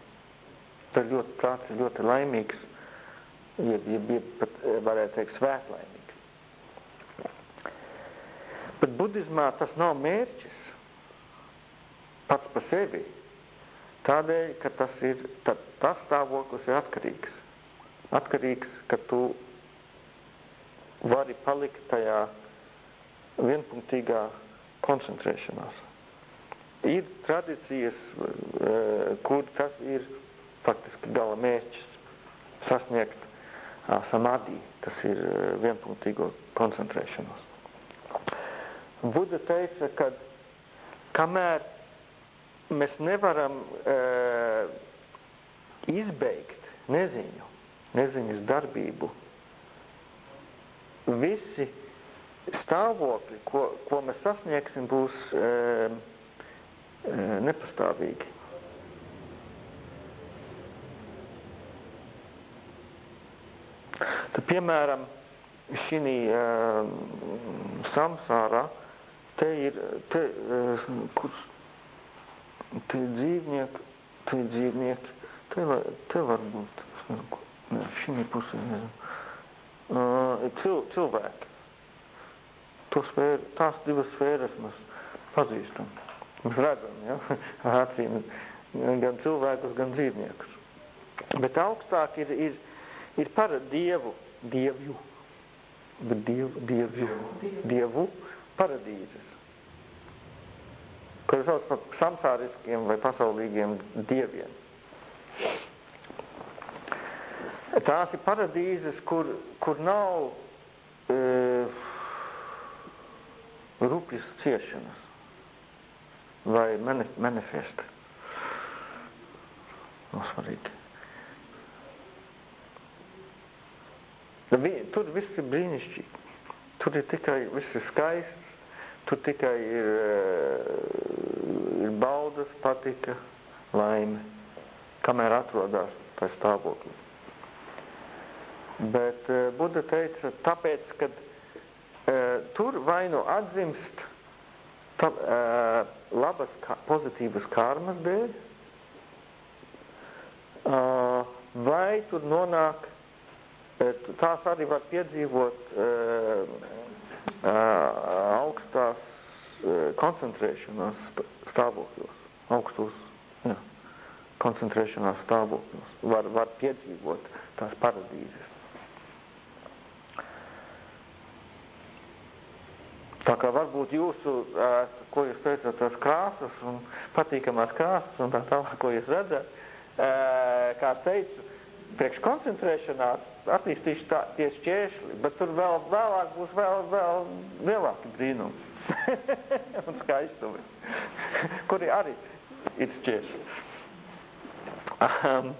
Speaker 1: Tad ļoti prāts ir ļoti laimīgs, ja, ja, ja pat varētu teikt svētlaimīgs. Bet budismā tas nav mērķis pats pa sevi. Tādēļ, ka tas ir, tad, tas stāvoklis ir atkarīgs. Atkarīgs, ka tu vari palikt tajā vienpunktīgā koncentrēšanās. Ir tradīcijas, kur tas ir faktiski gala mērķis sasniegt samadī, tas ir vienpunktīgo koncentrēšanos. Buda teica, ka kamēr mēs nevaram uh, izbeigt neziņu, neziņas darbību, visi stāvokļi, ko, ko mēs sasniegsim, būs e, e, nepastāvīgi. Tad, piemēram, šī uh, samsārā te ir, te, uh, kur, te ir dzīvnieki, te ir dzīvnieki, te, var, te var būt, šī pusē, nezinu, uh, cil, cilvēki. To sfēru, tās divas sfēras mēs pazīstam. Mēs redzam, ja, acīm, gan cilvēkus, gan dzīvniekus. Bet augstāk ir, ir, ir par dievu, dievju, bet dievu, dievju, dievu paradīzes. Ko sauc par samsāriskiem vai pasaulīgiem dieviem. Tās ir paradīzes, kur, kur nav e, rupjas ciešanas vai manifesti. Nav svarīgi. Tur viss ir brīnišķīgi. Tur ir tikai, viss ir skaists, tur tikai ir, ir baudas, patika, laime, kamēr atrodas tā stāvoklī. Bet Buda teica, tāpēc, ka uh, tur vai nu atzimst tā, labas, pozitīvas karmas dēļ, vai tur nonāk tās arī var piedzīvot augstās koncentrēšanās stāvokļos, augstos jā, koncentrēšanās stāvokļos, var, var piedzīvot tās paradīzes. Tā kā varbūt jūsu, ko jūs teicat, tās krāsas un patīkamās krāsas un tā tālāk, ko jūs redzat, kā teicu, priekš koncentrēšanās tie šķēršļi, bet tur vēl vēlāk būs vēl, vēl lielāki brīnumi un skaistumi, kuri arī ir šķēršļi. Um,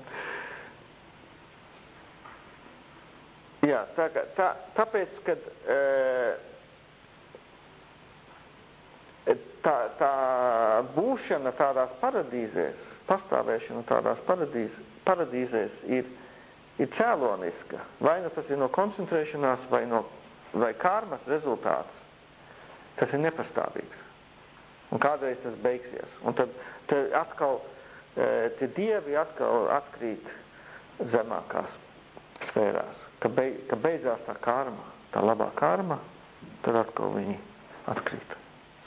Speaker 1: jā, tā, tā, tāpēc, kad uh, tā, tā būšana tādās paradīzēs, pastāvēšana tādās paradīz, paradīzēs ir ir cēloniska. Vai nu tas ir no koncentrēšanās, vai, no, vai karmas rezultāts. Tas ir nepastāvīgs. Un kādreiz tas beigsies. Un tad, tad atkal e, tie dievi atkal atkrīt zemākās sfērās. Ka, beig, ka beidzās tā karma, tā labā karma, tad atkal viņi atkrīt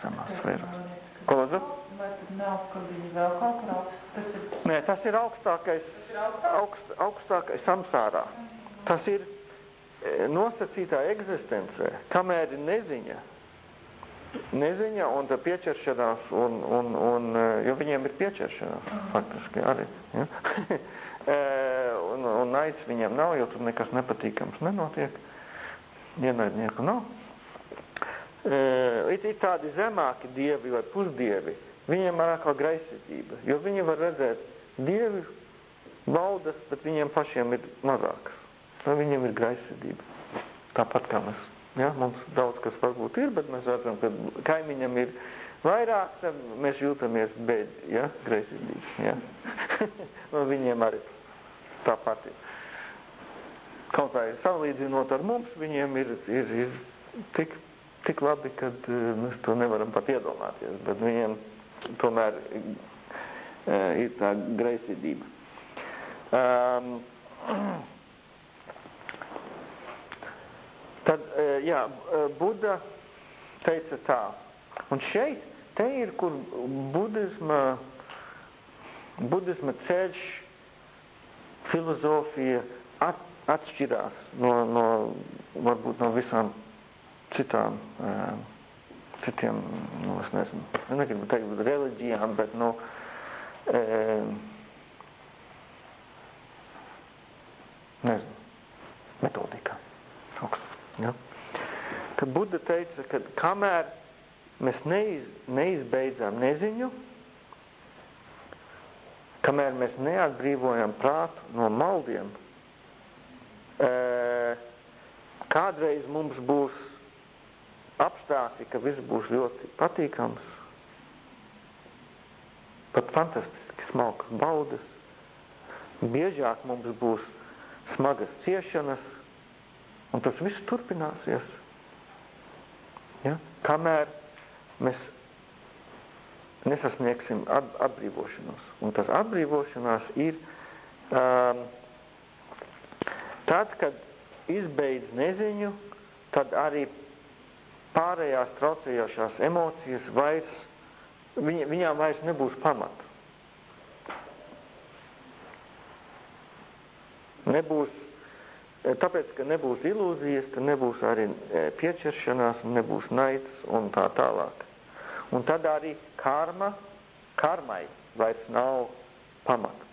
Speaker 1: zemās sfērās. Ko lūdzu?
Speaker 4: Vai tad nav, ka viņi vēl kaut kur augst? Tas ir...
Speaker 1: Nē, tas ir augstākais, augst, augstākais samsārā. Tas ir e, nosacītā eksistencē, kamēr ir neziņa. Neziņa un tā pieķeršanās, un, un, un, e, jo viņiem ir pieķeršanās, faktiski arī. Ja? E, un, un naids viņiem nav, jo tur nekas nepatīkams nenotiek. Ienaidnieku nav. Ir, ir tādi zemāki dievi vai pusdievi, Viņiem ir atkal graisītība, jo viņi var redzēt dievi valdas, bet viņiem pašiem ir mazākas. Nu, viņiem ir graisītība. Tāpat kā mēs. Ja? Mums daudz kas varbūt ir, bet mēs redzam, ka kaimiņam ir vairāk, tad mēs jūtamies bēdi, ja? graisītīgi. Ja? Un viņiem arī tāpat ir. Kaut kā salīdzinot ar mums, viņiem ir, ir, ir tik, tik labi, ka mēs to nevaram pat iedomāties, bet viņiem tomēr uh, ir tā greizsirdība. Um, tad, uh, jā, Buda teica tā, un šeit, te ir, kur budisma, budisma ceļš, filozofija at, atšķirās no, no, varbūt no visām citām uh, citiem, nu, es nezinu, negribu teikt reliģijām, bet, nu, e, nezinu, metodikā. Ja? Kad Buda teica, ka kamēr mēs neiz, neizbeidzām neziņu, kamēr mēs neatbrīvojam prātu no maldiem, e, kādreiz mums būs apstākļi, ka viss būs ļoti patīkams, pat fantastiski smalkas baudas. Biežāk mums būs smagas ciešanas, un tas viss turpināsies. Ja? Kamēr mēs nesasniegsim atbrīvošanos. Un tas atbrīvošanās ir um, tad, kad izbeidz neziņu, tad arī pārējās traucējošās emocijas vairs, viņ, viņām vairs nebūs pamata. Nebūs, tāpēc, ka nebūs ilūzijas, tad nebūs arī piečeršanās, nebūs naids un tā tālāk. Un tad arī karma, karmai vairs nav pamata.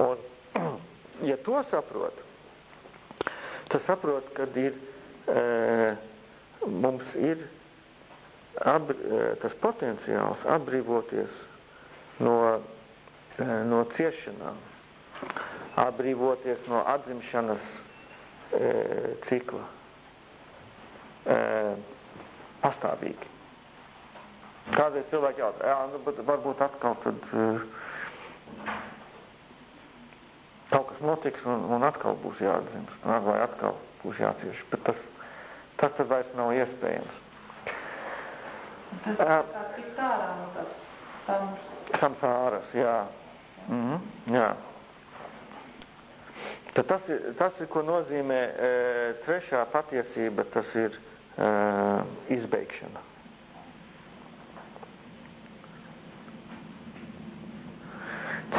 Speaker 1: Un, ja to saprot, tad saprot, kad ir, e, mums ir ab, e, tas potenciāls atbrīvoties no, e, no ciešanām, atbrīvoties no atzimšanas e, cikla e, pastāvīgi. Kādreiz cilvēki jautā, jā, nu, bet varbūt atkal tad e, kaut kas notiks un, un atkal būs jāatdzimst, vai atkal būs jācieš, bet tas, tas tad vairs nav iespējams.
Speaker 4: Tas ir kā tikt ārā no tas sams.
Speaker 1: Samsāras, jā. Mm -hmm, jā. Tad tas ir, tas ir, ko nozīmē e, trešā patiesība, tas ir e, izbeigšana.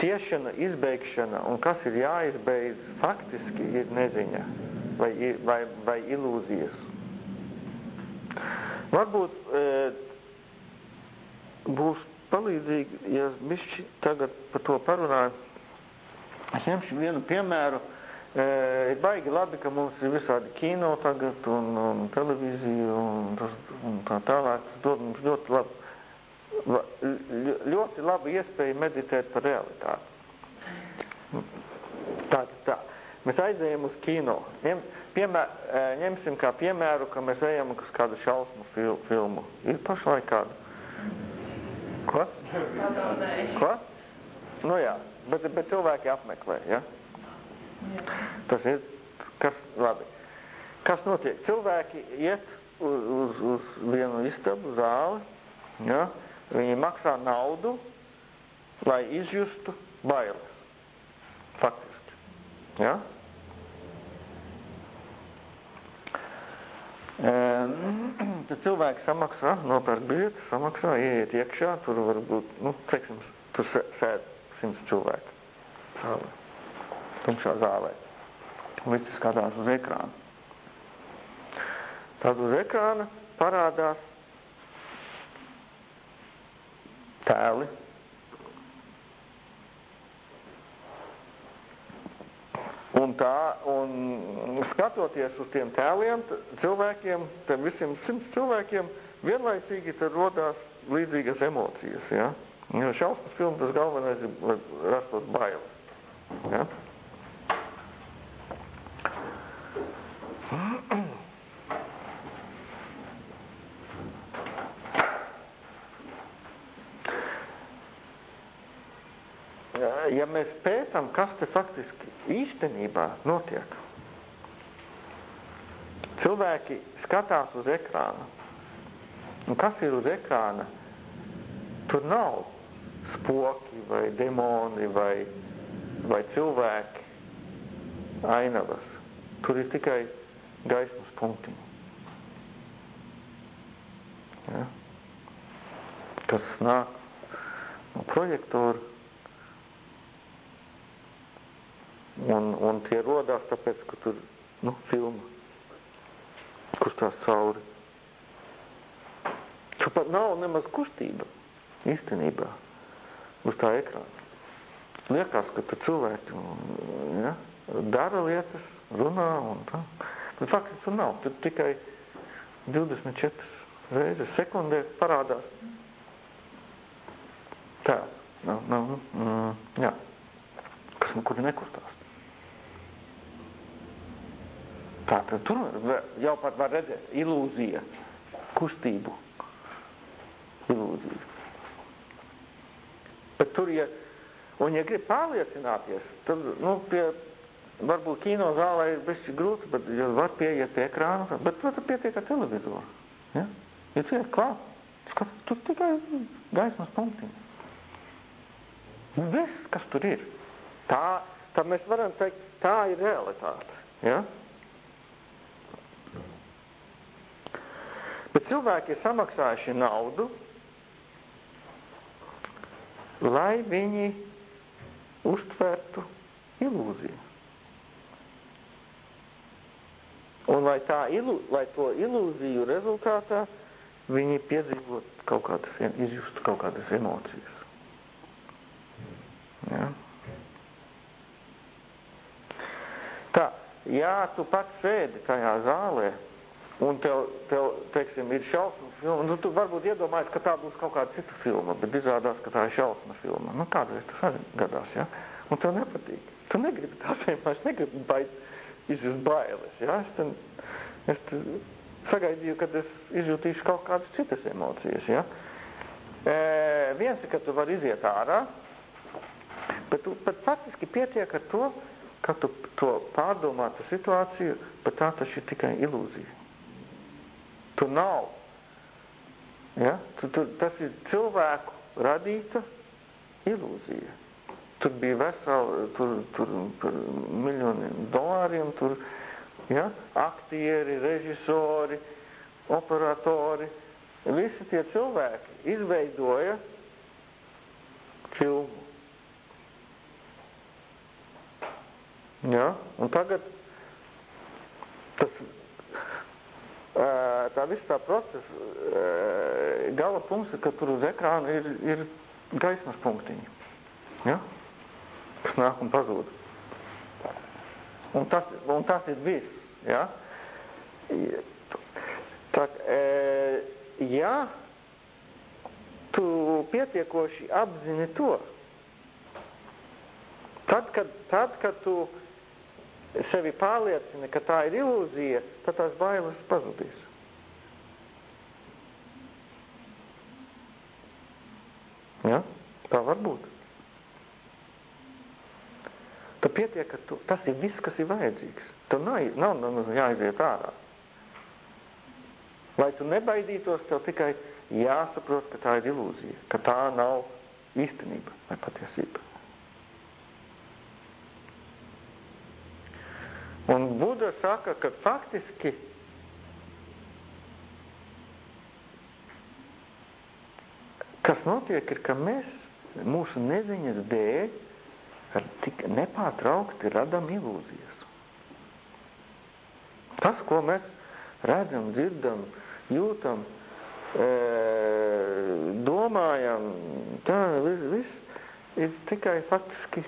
Speaker 1: Ciešana, izbeigšana un kas ir jāizbeidz, faktiski ir neziņa vai, vai, vai ilūzijas. Varbūt e, būs palīdzīgi, ja bišķi tagad par to parunāju. Es ņemšu vienu piemēru. E, ir baigi labi, ka mums ir visādi kino tagad un, un televīzija un, tas, un tā tālāk. Tas dod mums ļoti labu ļoti laba iespēja meditēt par realitāti. Tā, tā. Mēs aizējam uz kino. Ņem, piemēr, ņemsim kā piemēru, ka mēs ejam uz kādu šausmu fil, filmu. Ir pašlaik kādu. Ko? Ko? Nu jā, bet, bet cilvēki apmeklē, ja? Tas ir, kas, labi. Kas notiek? Cilvēki iet uz, uz, uz vienu istabu, zāli, ja? Viņi maksā naudu, lai izjustu bailes. Faktiski. Ja? Tad cilvēki samaksā, nopērk biļeti, samaksā, ieiet iekšā, tur varbūt, nu, teiksim, tur sēd simts cilvēku. Zālē. Tumšā zālē. Visi skatās uz ekrānu. Tad uz ekrāna parādās tēli. Un tā, un skatoties uz tiem tēliem, cilvēkiem, tiem visiem simts cilvēkiem, vienlaicīgi tad rodās līdzīgas emocijas, ja? Jo šausmas filmu tas galvenais ir rastos bailes, ja? Ja mēs pētam, kas te faktiski īstenībā notiek, cilvēki skatās uz ekrāna. Un kas ir uz ekrāna? Tur nav spoki vai demoni vai, vai cilvēki ainavas. Tur ir tikai gaismas punktiņi. Ja? Kas nāk no projektora Un, un tie rodās tāpēc, ka tur, nu, filma, kur tās cauri. Tur pat nav nemaz kustība, īstenībā, uz tā ekrāna. Liekas, ka tur cilvēki, ja, dara lietas, runā un tā. Bet faktiski tur nav, tur tikai 24 reizes sekundē parādās. Tā, nav, nav, mm, jā, kas, kuri nekustās. Tātad tur jau pat var redzēt ilūzija, kustību. Ilūzija. Bet tur, ja, un ja grib pārliecināties, tad, nu, pie, varbūt kino zālē ir bišķi grūti, bet ja var pieiet pie ekrāna, bet, protams, pietiek ar televizoru. Ja? Ja tu iet klāt, skat, tur tikai gaismas punktiņi. Viss, kas tur ir. Tā, tā mēs varam teikt, tā ir realitāte. Ja? Bet cilvēki ir samaksājuši naudu, lai viņi uztvertu ilūziju. Un lai, tā, ilu, lai to ilūziju rezultātā viņi piedzīvot kaut kādas, izjustu kaut kādas emocijas. Ja? Tā, ja tu pats sēdi tajā zālē, un tev, tev teiksim, ir šausmu filma, nu tu varbūt iedomājies, ka tā būs kaut kāda cita filma, bet izrādās, ka tā ir šausmu filma. Nu kādreiz tas arī gadās, ja? Un tev nepatīk. Tu negribi tās vienkārši, negribi baid, izjust bailes, ja? Es te, es te sagaidīju, kad es izjūtīšu kaut kādas citas emocijas, ja? E, viens ir, ka tu vari iziet ārā, bet, tu, bet faktiski pietiek ar to, ka tu to pārdomātu situāciju, bet tā taču ir tikai ilūzija. Tu nav. Ja? Tu, tu, tas ir cilvēku radīta ilūzija. Tur bija veseli, tur, tur par miljoniem dolāriem, tur, ja? aktieri, režisori, operatori, visi tie cilvēki izveidoja filmu. Ja? Un tagad tas, tā viss tā procesa gala punkts ka tur uz ekrāna ir, ir gaismas punktiņi. Ja? Kas nāk un pazūd. Un tas, un tas ir viss. Ja? Tā, ja tu pietiekoši apzini to, tad, kad, tad, kad tu sevi pārliecina, ka tā ir ilūzija, tad tās bailes pazudīs. Ja? Tā var būt. Tad pietiek, ka tu, tas ir viss, kas ir vajadzīgs. Tev nav, nav, nav jāiziet ārā. Lai tu nebaidītos, tev tikai jāsaprot, ka tā ir ilūzija, ka tā nav īstenība vai patiesība. Un Buda saka, ka faktiski kas notiek, ir, ka mēs mūsu neziņas dēļ tik nepārtraukti radam ilūzijas. Tas, ko mēs redzam, dzirdam, jūtam, e, domājam, tā viss, viss ir tikai faktiski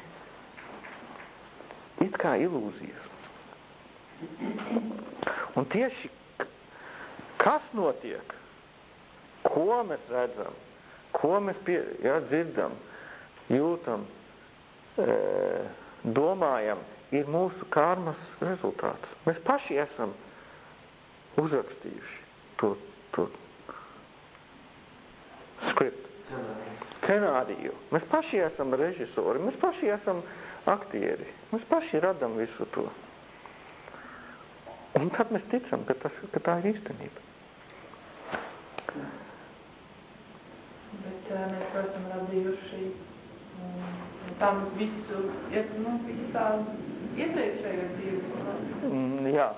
Speaker 1: it kā ilūzijas. Un tieši kas notiek, ko mēs redzam, ko mēs pie, jā, dzirdam, jūtam, e, domājam, ir mūsu karmas rezultāts. Mēs paši esam uzrakstījuši to, to skriptu, scenāriju. Mēs paši esam režisori, mēs paši esam aktieri, mēs paši radam visu to. Un tad mēs ticam, ka, tas, ka tā ir īstenība.
Speaker 4: Bet uh, mēs, protams, radījuši um, tam visu, ja, nu, visu tā iepriekšējo dzīvi.
Speaker 1: Mm, jā.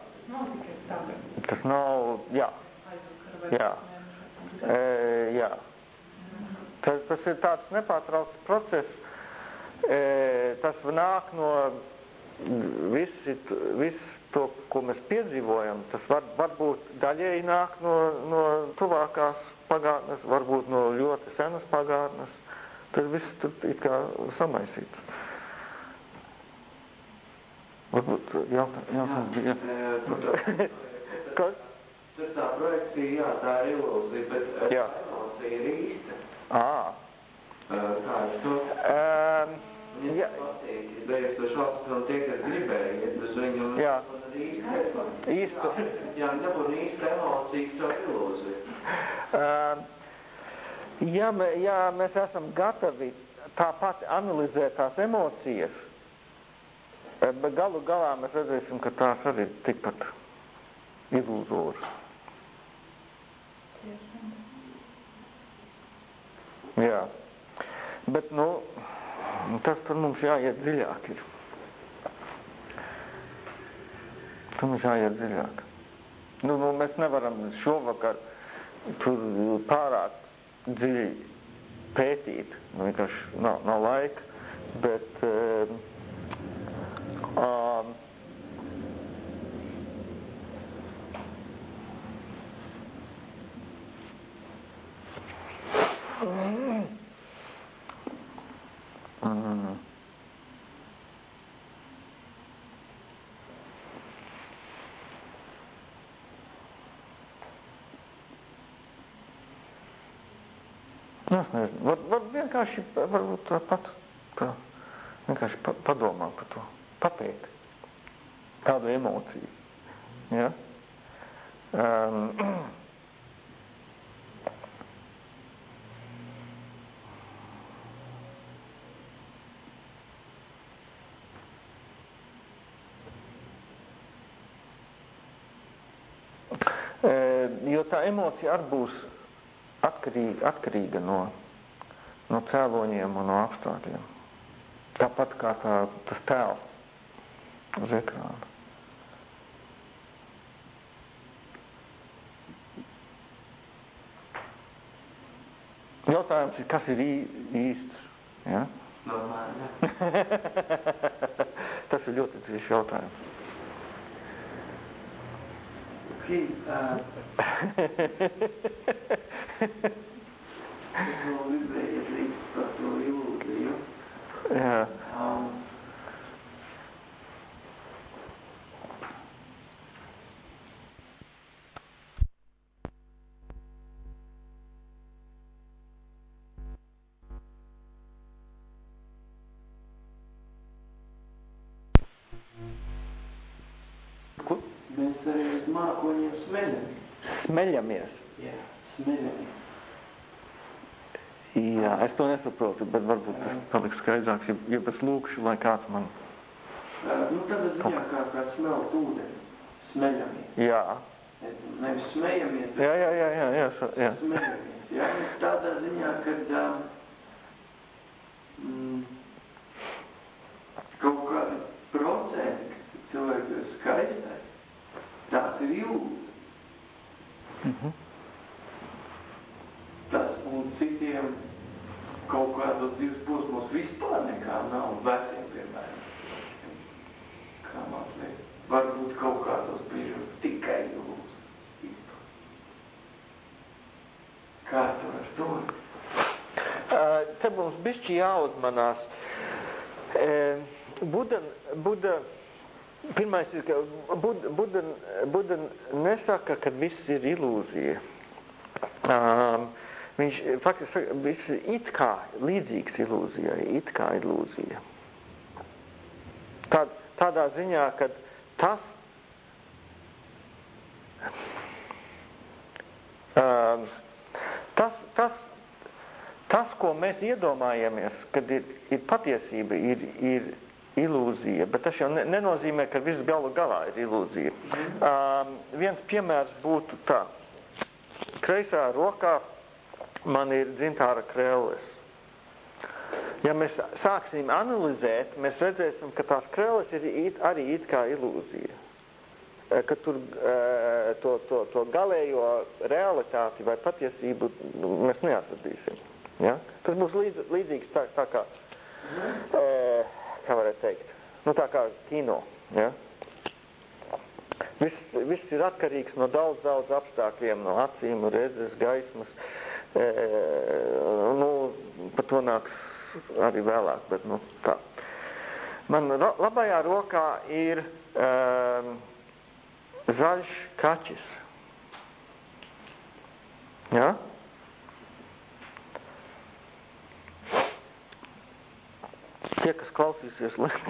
Speaker 4: Tas nav
Speaker 1: jā. Jā. E, jā. Tas, tas ir tāds nepārtraukts process. E, tas nāk no visi, viss to, ko mēs piedzīvojam, tas var, varbūt daļēji nāk no, no tuvākās pagātnes, varbūt no ļoti senas pagātnes. Tas viss tur ir kā samaisīts. Varbūt jautājums bija. Kas?
Speaker 3: Tur tā projekcija, jā, tā ir ilūzija, bet
Speaker 1: jā.
Speaker 3: emocija ir īsta.
Speaker 1: Ā.
Speaker 3: Kā es to?
Speaker 1: Um, Jā.
Speaker 3: Bet to šāds vēl tiek, kas gribēja, uz viņu un
Speaker 1: Jā. Īstu.
Speaker 3: Jā, nebūtu īsta emocijas, tā ilūzija.
Speaker 1: Uh, ja, ja mēs esam gatavi tāpat analizēt tās emocijas, bet galu galā mēs redzēsim, ka tās arī ir tikpat ilūzoras. Jā. Bet, nu, tas tur mums jāiet dziļāk ir. Tur mums jāiet dziļāk. Nu, nu, mēs nevaram šovakar tur pārāk dziļi pētīt, nu, vienkārši nav, nav laika, bet um, um, Mm. Nu, es nezinu, var, var vienkārši, varbūt tāpat, tā, vienkārši pa, padomā par to, papēt kādu emociju, ja? Um, jo tā emocija arī būs atkarīga, atkarīga no, no cēloņiem un no apstākļiem. Tāpat kā tā, tas tēls uz ekrāna. Jautājums ir, kas ir īsts? Ja? Tas ir ļoti dziļš jautājums.
Speaker 3: Okay, uh, es vēl gribēju teikt par to ilūziju.
Speaker 1: Jā.
Speaker 3: Um,
Speaker 1: Ko?
Speaker 3: mēs arī uz mākoņiem smeļam.
Speaker 1: Smeļamies.
Speaker 3: Jā, smeļamies.
Speaker 1: Jā, es to nesaprotu, bet varbūt tas paliks skaidrāks, ja, ja es lūkšu, lai kāds man...
Speaker 3: Nu, tādā ziņā kā, kā smelt ūdeni. Smeļamies.
Speaker 1: Jā,
Speaker 3: Nevis smejamies, bet
Speaker 1: jā, jā, jā, jā, jā, sa- jā.
Speaker 3: smejamies. Jā, nu, tādā ziņā, kad um, mm, kaut kādi procenti, kad cilvēks ir skaistais, tās ir jūtas.
Speaker 1: Mhm.
Speaker 3: Tas un citiem kaut kādos dzīves posmos vispār nekā nav veciem, piemēram. Kā man liekas, varbūt kaut kādos brīžos tikai jūs. Kā tu ar to?
Speaker 1: Uh, Te mums bišķi jāuzmanās. Uh, Buda, Buda, pirmais ir, ka Buda, Buda, Buda nesaka, ka viss ir ilūzija. Um, viņš faktiski saka, viss it kā līdzīgs ilūzijai, it kā ilūzija. Tād, tādā ziņā, ka tas, um, tas, tas, tas, ko mēs iedomājamies, kad ir, ir patiesība, ir, ir ilūzija, bet tas jau ne, nenozīmē, ka viss galu galā ir ilūzija. Um, viens piemērs būtu tā. Kreisā rokā man ir dzintāra krēles. Ja mēs sāksim analizēt, mēs redzēsim, ka tās krēles ir it, arī it kā ilūzija. Eh, Ka tur eh, to, to, to galējo realitāti vai patiesību nu, mēs neatradīsim. Ja? Tas būs līdz, līdzīgs tā, tā kā, eh, kā varētu teikt, nu tā kā kino. Ja? Viss, viss ir atkarīgs no daudz, daudz apstākļiem, no acīm, redzes, gaismas. E, nu, par to nāks arī vēlāk, bet nu tā. Man labajā rokā ir um, zaļš kaķis. Ja? tie, kas klausīsies likt,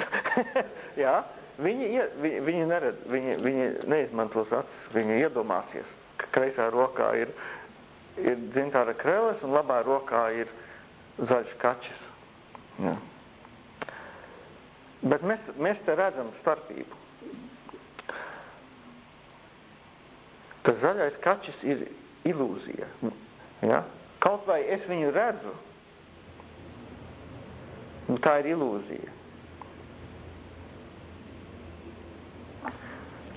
Speaker 1: jā, viņi, viņi, viņi, neredz, viņi, viņi neizmantos acis, viņi iedomāsies, ka kreisā rokā ir, ir dzintāra krēles un labā rokā ir zaļš kačis. Jā. Bet mēs, mēs te redzam starpību. Tas zaļais kačis ir ilūzija. Ja? Kaut vai es viņu redzu, nu, tā ir ilūzija.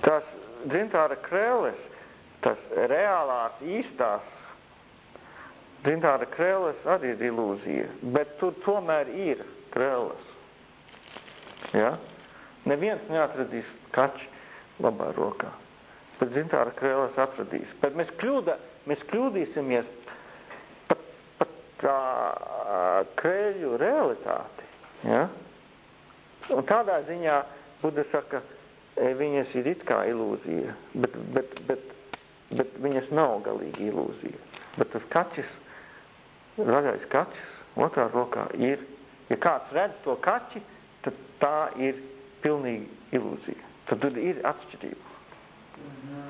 Speaker 1: Tas dzintāra krēles, tas reālās, īstās dzintāra krēles arī ir ilūzija, bet tur tomēr ir krēles. Ja? Neviens neatradīs kači labā rokā, bet dzintāra krēles atradīs. Bet mēs, kļūda, mēs kļūdīsimies pat, pat tā krēļu realitāti. Ja? Un tādā ziņā Buda saka, viņas ir it kā ilūzija, bet, bet, bet, bet viņas nav galīgi ilūzija. Bet tas kačis, zaļais kačis, otrā rokā ir, ja kāds redz to kači, tad tā ir pilnīgi ilūzija. Tad tur ir atšķirība.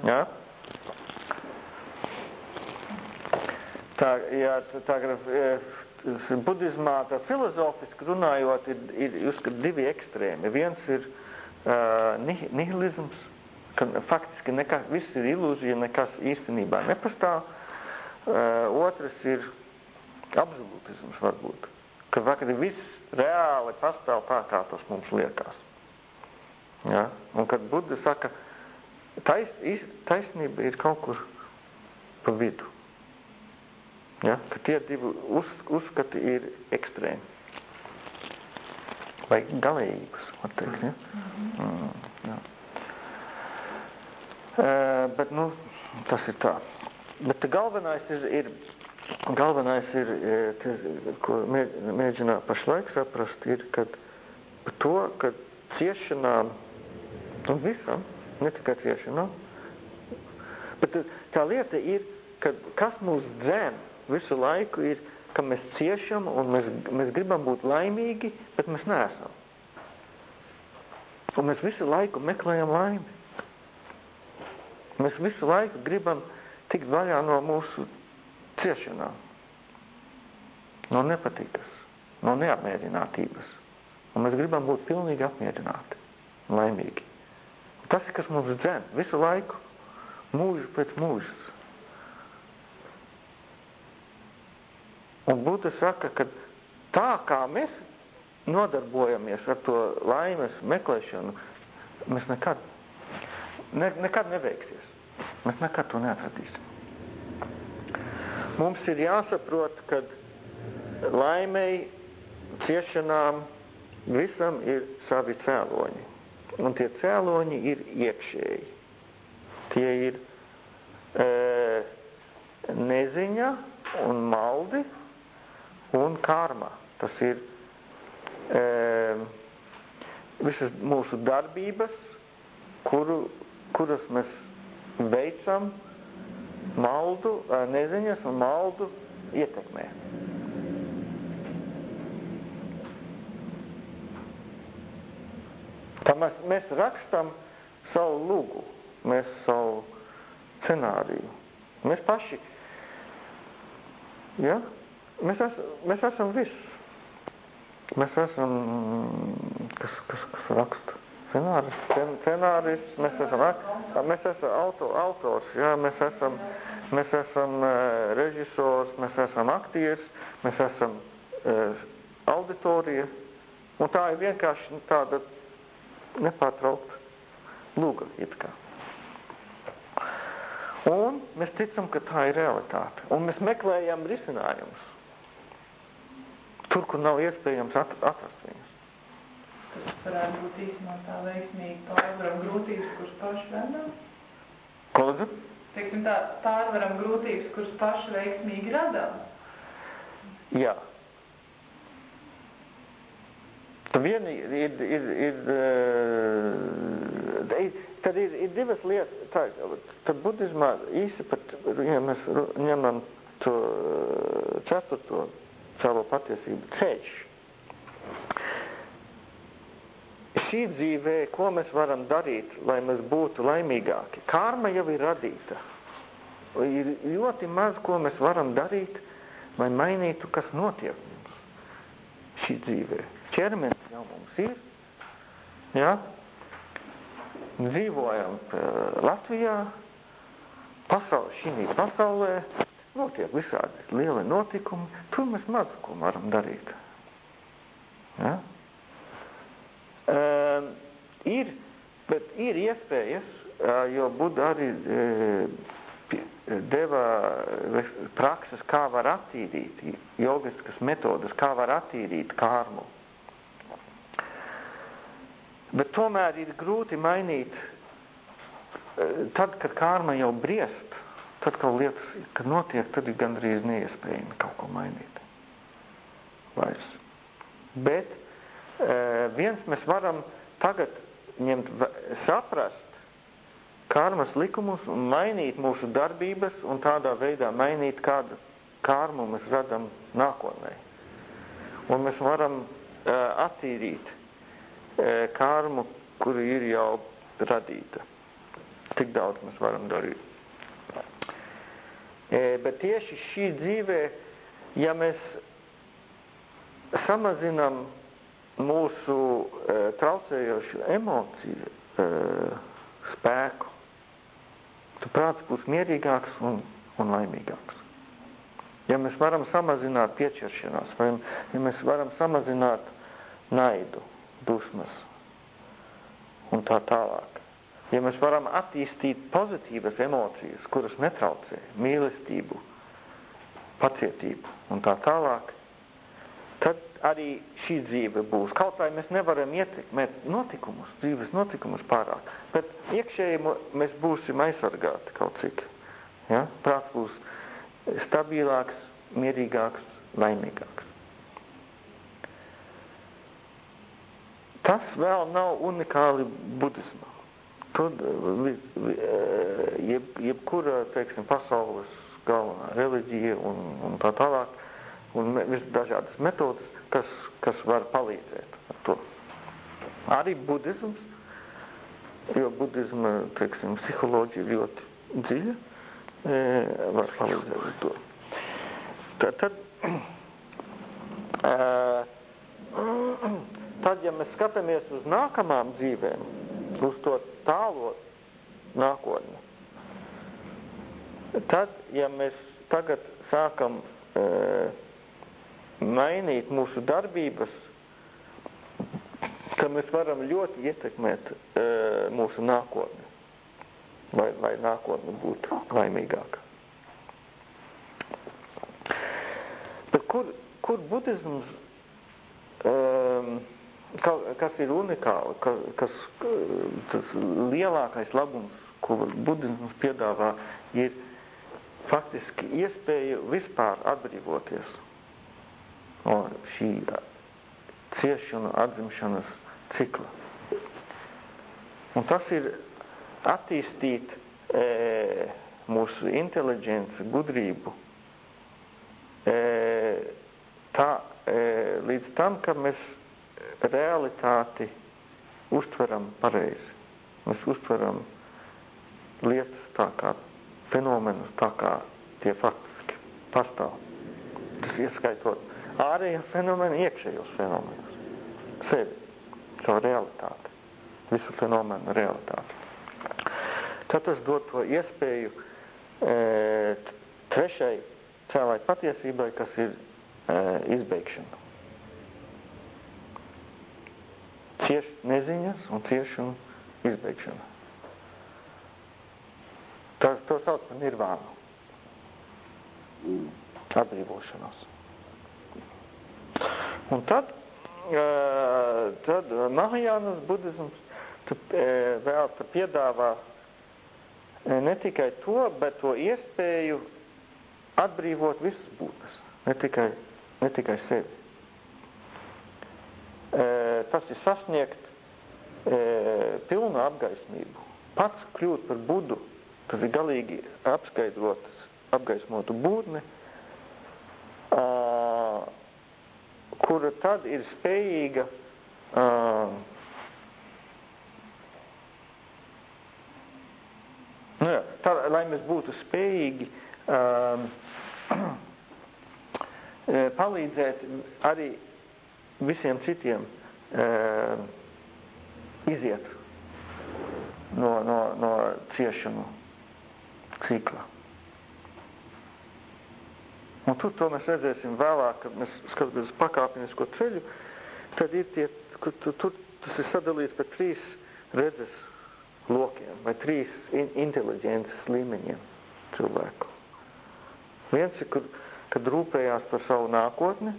Speaker 1: Ja? Tā, jā, tā, tā, budismā tā filozofiski runājot ir, ir uzskat divi ekstrēmi. Viens ir uh, nihilisms, ka faktiski nekas, viss ir ilūzija, nekas īstenībā nepastāv. Uh, otrs ir absolūtisms varbūt, ka vakar viss reāli pastāv tā, kā tas mums liekas. Ja? Un kad Buddha saka, tais, taisnība ir kaut kur pa vidu. Ja? Ka tie divi uz, uzskati ir ekstrēmi. Vai galējības, var teikt, ja? Mm, ja. Uh, bet, nu, tas ir tā. Bet galvenais ir, ir galvenais ir, tas, ko mēģinā pašlaik saprast, ir, kad to, ka ciešanām, un visam, ne tikai ciešanām, bet tā lieta ir, ka kas mūs dzēn visu laiku ir, ka mēs ciešam un mēs, mēs gribam būt laimīgi, bet mēs neesam. Un mēs visu laiku meklējam laimi. Mēs visu laiku gribam tikt vaļā no mūsu ciešanām, no nepatīkas, no neapmierinātības. Un mēs gribam būt pilnīgi apmierināti, laimīgi. Un tas ir, kas mums dzen visu laiku, mūžu pēc mūžas. Un Buda saka, ka tā kā mēs nodarbojamies ar to laimes meklēšanu, mēs nekad, ne, nekad neveiksies. Mēs nekad to neatradīsim. Mums ir jāsaprot, ka laimei, ciešanām, visam ir savi cēloņi. Un tie cēloņi ir iekšēji. Tie ir e, neziņa un maldi un karma. Tas ir e, visas mūsu darbības, kuru, kuras mēs veicam, maldu, neziņas un maldu ietekmē. Tā mēs, mēs rakstam savu lūgu, mēs savu scenāriju. Mēs paši, ja? mēs, es, mēs esam viss. Mēs esam, kas, kas, kas raksta scenāris, scenāris, mēs esam, mēs esam auto, autors, jā, mēs esam, mēs esam režisors, mēs esam aktieris, mēs esam uh, auditorija, un tā ir vienkārši tāda nepārtraukta lūga it kā. Un mēs ticam, ka tā ir realitāte, un mēs meklējam risinājumus. Tur, kur nav iespējams atrast viņus
Speaker 4: varētu būt īstenībā tā veiksmīgi pārvaram grūtības, kuras paši radām?
Speaker 1: Lūdzu?
Speaker 4: Teiksim tā, pārvaram grūtības, kuras paši veiksmīgi radām.
Speaker 1: Jā. Tad vien ir, ir, ir, ir, ir tad ir, ir divas lietas, tā, tad budismā īsi pat, ja mēs ņemam to ceturto savu patiesību ceļš, šī dzīvē, ko mēs varam darīt, lai mēs būtu laimīgāki. Karma jau ir radīta. Ir ļoti maz, ko mēs varam darīt, lai mainītu, kas notiek mums šī dzīvē. Ķermenis jau mums ir. Ja? Dzīvojam Latvijā, pasauli, šī pasaulē, notiek visādi lieli notikumi, tur mēs maz ko varam darīt. Ja? Uh, ir, bet ir iespējas, jo Buda arī deva prakses, kā var attīrīt, jogiskas metodas, kā var attīrīt kārmu. Bet tomēr ir grūti mainīt, tad, kad kārma jau briest, tad, kad lietas, kad notiek, tad ir gandrīz neiespējami kaut ko mainīt. Vairs. Bet viens mēs varam tagad ņemt, saprast karmas likumus un mainīt mūsu darbības un tādā veidā mainīt kādu karmu mēs radam nākotnē. Un mēs varam uh, attīrīt uh, karmu, kura ir jau radīta. Tik daudz mēs varam darīt. Uh, bet tieši šī dzīvē, ja mēs samazinam mūsu e, traucējošu emociju e, spēku, tu prāts būs mierīgāks un, un laimīgāks. Ja mēs varam samazināt pieķeršanās, vai ja mēs varam samazināt naidu, dusmas un tā tālāk, ja mēs varam attīstīt pozitīvas emocijas, kuras netraucē, mīlestību, pacietību un tā tālāk, tad arī šī dzīve būs. Kaut vai mēs nevaram ietekmēt notikumus, dzīves notikumus pārāk, bet iekšēji mēs būsim aizsargāti kaut cik. Ja? Prāts būs stabilāks, mierīgāks, laimīgāks. Tas vēl nav unikāli budismā. Tur jeb, jebkura, teiksim, pasaules galvenā reliģija un, un tā tālāk, un dažādas metodas, kas, kas var palīdzēt ar to. Arī budisms, jo budisma, teiksim, psiholoģija ļoti dziļa, e, var palīdzēt ar to. Tad, tad, e, tad, ja mēs skatāmies uz nākamām dzīvēm, uz to tālo nākotni, tad, ja mēs tagad sākam e, mainīt mūsu darbības, ka mēs varam ļoti ietekmēt e, mūsu nākotni, lai, lai nākotne būtu laimīgāka. Bet kur, kur budisms, ka, kas ir unikāli, ka, kas tas lielākais labums, ko budisms piedāvā, ir faktiski iespēja vispār atbrīvoties no šī ciešanu atzimšanas cikla. Un tas ir attīstīt e, mūsu inteliģenci, gudrību e, tā, e, līdz tam, ka mēs realitāti uztveram pareizi. Mēs uztveram lietas tā kā fenomenus, tā kā tie faktiski pastāv. Tas ieskaitot ārējā fenomena, iekšējos fenomenus. Sevi, šo realitāti, visu fenomenu realitāti. Tad tas dod to iespēju e, trešai cēlai patiesībai, kas ir e, izbeigšana. Cieš neziņas un ciešanu izbeigšana. Tas, to sauc par nirvānu. Atbrīvošanos. Un tad, tad Mahajānas budisms vēl piedāvā ne tikai to, bet to iespēju atbrīvot visas būtnes, ne tikai, ne tikai sevi. Tas ir sasniegt pilnu apgaismību. Pats kļūt par budu, tas ir galīgi apskaidrotas, apgaismotu būtni, kura tad ir spējīga uh, nu jā, tā, lai mēs būtu spējīgi uh, palīdzēt arī visiem citiem uh, iziet no, no, no ciešanu cikla. Un tur to mēs redzēsim vēlāk, kad mēs skatāmies uz pakāpenisko ceļu, tad ir tie, kur tur, tur tas ir sadalīts par trīs redzes lokiem vai trīs in, inteliģences līmeņiem cilvēku. Viens ir, kur, kad rūpējās par savu nākotni,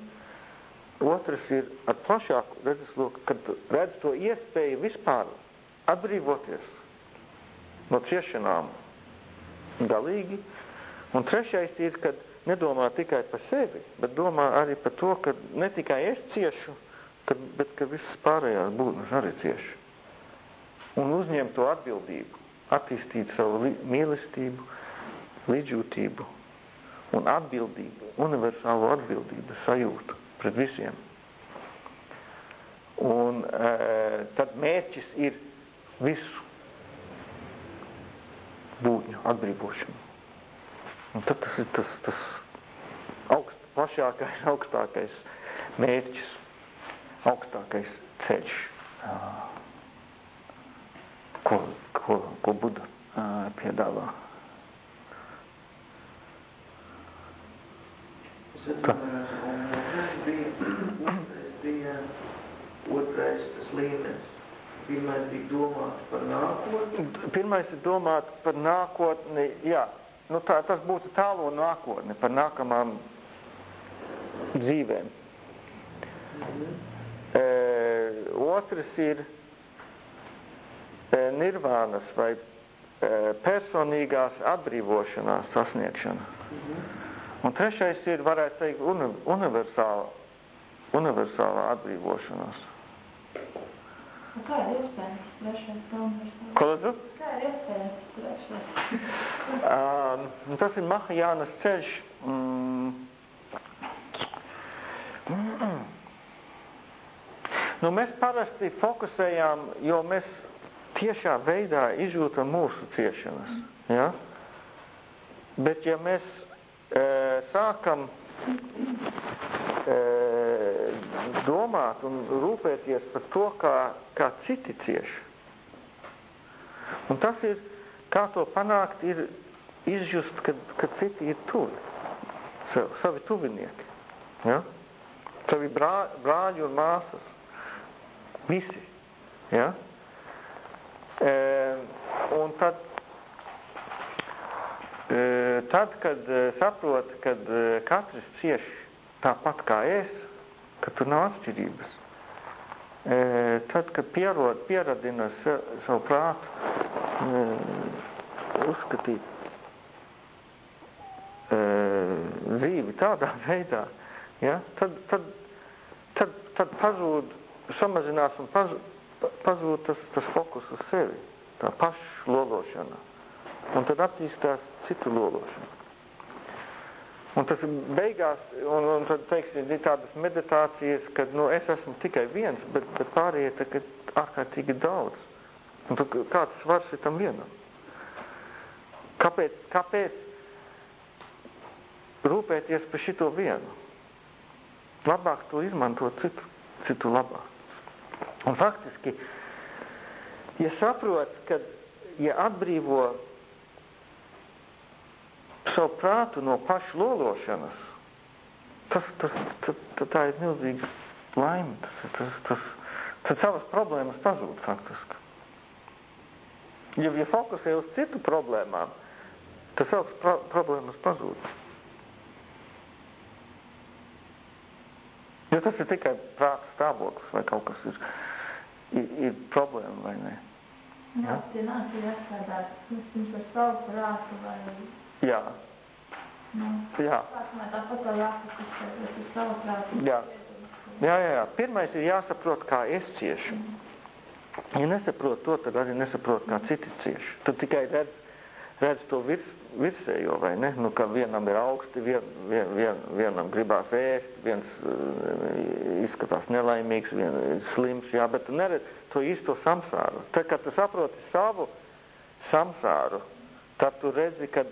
Speaker 1: otrs ir ar plašāku redzes loku, kad redz to iespēju vispār atbrīvoties no ciešanām galīgi, un trešais ir, kad nedomā tikai par sevi, bet domā arī par to, ka ne tikai es ciešu, kad, bet ka visas pārējās būtnes arī cieši. Un uzņemt to atbildību, attīstīt savu li mīlestību, līdzjūtību un atbildību, universālo atbildību sajūtu pret visiem. Un e, tad mērķis ir visu būtņu atbrīvošanu. Un tad tas ir tas, tas augst, plašākais, augstākais mērķis, augstākais ceļš, ko, ko, ko Buda piedāvā.
Speaker 3: Bija otrais tas līmenis. Pirmais bija domāt par nākotni.
Speaker 1: Pirmais ir domāt par nākotni, jā, nu tā, tas būtu tālo nākotni, par nākamām dzīvēm. E, otrs ir e, nirvānas vai e, personīgās atbrīvošanās sasniegšana. Un trešais ir, varētu teikt, uni, universāla, universālā atbrīvošanās.
Speaker 5: Un Kā ir iespējams trešais universāls?
Speaker 1: Ko lūdzu?
Speaker 5: Kā ir iespējams trešais?
Speaker 1: Um, tas ir Mahajānas ceļš. Mm. Mm. Nu, mēs parasti fokusējām, jo mēs tiešā veidā izjūtam mūsu ciešanas. Ja? Bet ja mēs e, sākam e, domāt un rūpēties par to, kā, kā citi cieš, un tas ir, kā to panākt, ir izjust, kad, kad citi ir tuvi, savi, savi tuvinieki, ja? savi brā, brāļi un māsas, visi. Ja? E, un tad, e, tad, kad e, saprot, kad e, katrs cieš tāpat kā es, ka tur nav atšķirības, e, tad, kad pierod, pieradina se, savu prātu, e, uzskatīt e, dzīvi tādā veidā, ja, tad, tad, tad, tad pazūd, samazinās un paz, pazūd tas, tas fokus uz sevi, tā pašlološana. Un tad attīstās citu lološana. Un tas beigās, un, un tad, teiksim, ir tādas meditācijas, kad, nu, es esmu tikai viens, bet, bet pārējie tagad ārkārtīgi daudz. Un tad kāds svars ir tam vienam? Kāpēc, kāpēc rūpēties par šito vienu? Labāk to izmantot citu, citu labā. Un faktiski, ja saprot, ka, ja atbrīvo savu prātu no pašu lološanas, tas, tas, tas, tas tā ir milzīga laime. Tas, tas, tas, tad savas problēmas pazūd faktiski. Ja, ja fokusē uz citu problēmām, tad savas pro problēmas pazūd. Jo tas ir tikai prāta stāvoklis vai kaut kas ir, ir, ir problēma vai ne.
Speaker 5: Jā, tie nāk ir jāstrādāt, vispirms ar savu prātu vai,
Speaker 1: Jā, jā. Jā. Jā, jā, jā. Pirmais ir jāsaprot, kā es ciešu. Ja nesaprot to, tad arī nesaprot, kā citi cieši. Tad tikai redz, redz to virs, virsējo, vai ne? Nu, ka vienam ir augsti, vien, vien, vien, vienam gribās ēst, viens uh, izskatās nelaimīgs, viens ir slims, jā, bet tu neredz to īsto samsāru. Tad, kad tu saproti savu samsāru, tad tu redzi, ka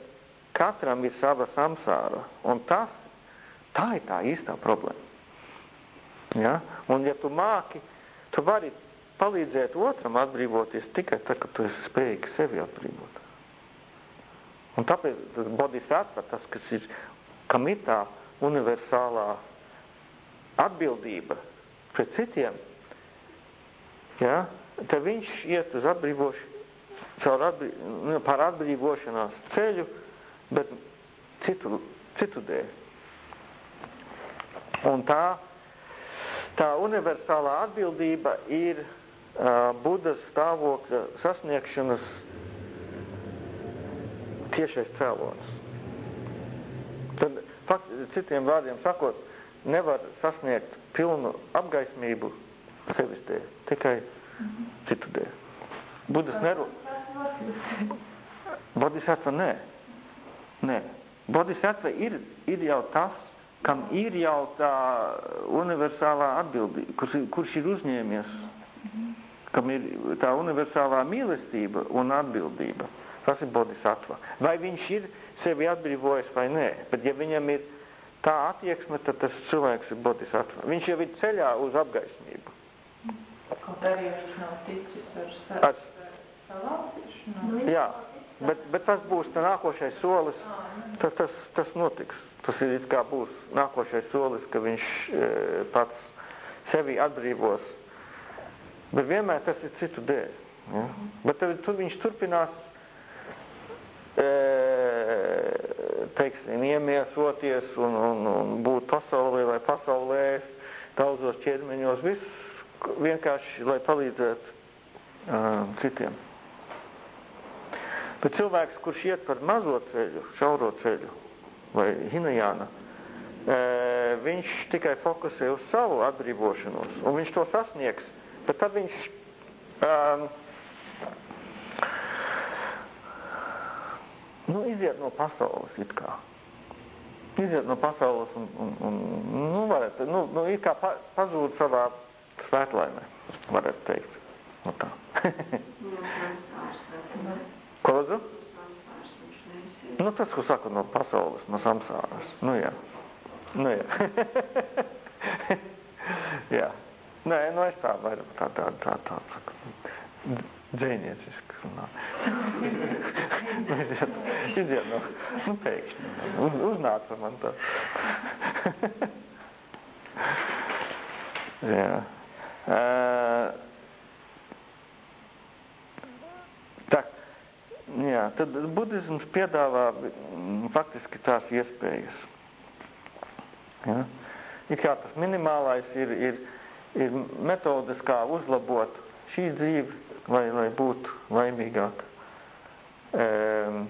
Speaker 1: katram ir sava samsāra. Un tas, tā ir tā īstā problēma. Ja? Un ja tu māki, tu vari palīdzēt otram atbrīvoties tikai tad, kad tu esi spējīgs sevi atbrīvot. Un tāpēc bodhisattva, tas, kas ir, kam ir tā universālā atbildība pret citiem, ja, tad viņš iet uz atbrīvošanu, caur atbrī, nu, par atbrīvošanās ceļu, bet citu, citu dēļ. Un tā, tā universālā atbildība ir uh, Budas stāvokļa sasniegšanas tiešais cēlonis. Tad, fakt, citiem vārdiem sakot, nevar sasniegt pilnu apgaismību sevis dēļ, tikai citu dēļ. Budas neru... Bodhisattva nē. Nē. Bodhisattva ir, ir jau tas, kam ir jau tā universālā atbildība, kurš, kurš ir uzņēmies, kam ir tā universālā mīlestība un atbildība. Tas ir bodhisattva. Vai viņš ir sevi atbrīvojis vai nē, bet ja viņam ir tā attieksme, tad tas cilvēks ir bodhisattva. Viņš jau ir ceļā uz apgaismību.
Speaker 4: Kaut arī viņš nav ticis ar
Speaker 1: Ar,
Speaker 4: salācīšanu.
Speaker 1: jā, bet, bet tas būs tā nākošais solis, tas, tas, tas notiks. Tas ir kā būs nākošais solis, ka viņš e, pats sevi atbrīvos. Bet vienmēr tas ir citu dēļ. Ja? Bet tad tu, viņš turpinās e, teiksim, iemiesoties un, un, un būt pasaulē vai pasaulē daudzos ķermeņos, viss vienkārši, lai palīdzētu uh, citiem. Bet cilvēks, kurš iet par mazo ceļu, šauro ceļu vai hinajāna, e, viņš tikai fokusē uz savu atbrīvošanos, un viņš to sasniegs, bet tad viņš um, nu, iziet no pasaules it kā. Iziet no pasaules un, un, un nu, varētu, nu, nu, it kā pa, pazūd savā svētlaimē, varētu teikt. Nu, tā. Ko lūdzu? Nu, tas, ko saka no pasaules, no samsāras. Nu, jā. Nu, jā. jā. Nē, nu, es tā vairāk tā, tā, tā, tā, tā dzēnieciski runā. iziet, iziet no, nu, pēkšņi. Uz, uznāca man tā. jā. Uh, tā, jā, tad budisms piedāvā mm, faktiski tās iespējas. Ja? Ir kā tas minimālais ir, ir, ir metodas, kā uzlabot šī dzīve, lai, lai būtu laimīgāk. Um,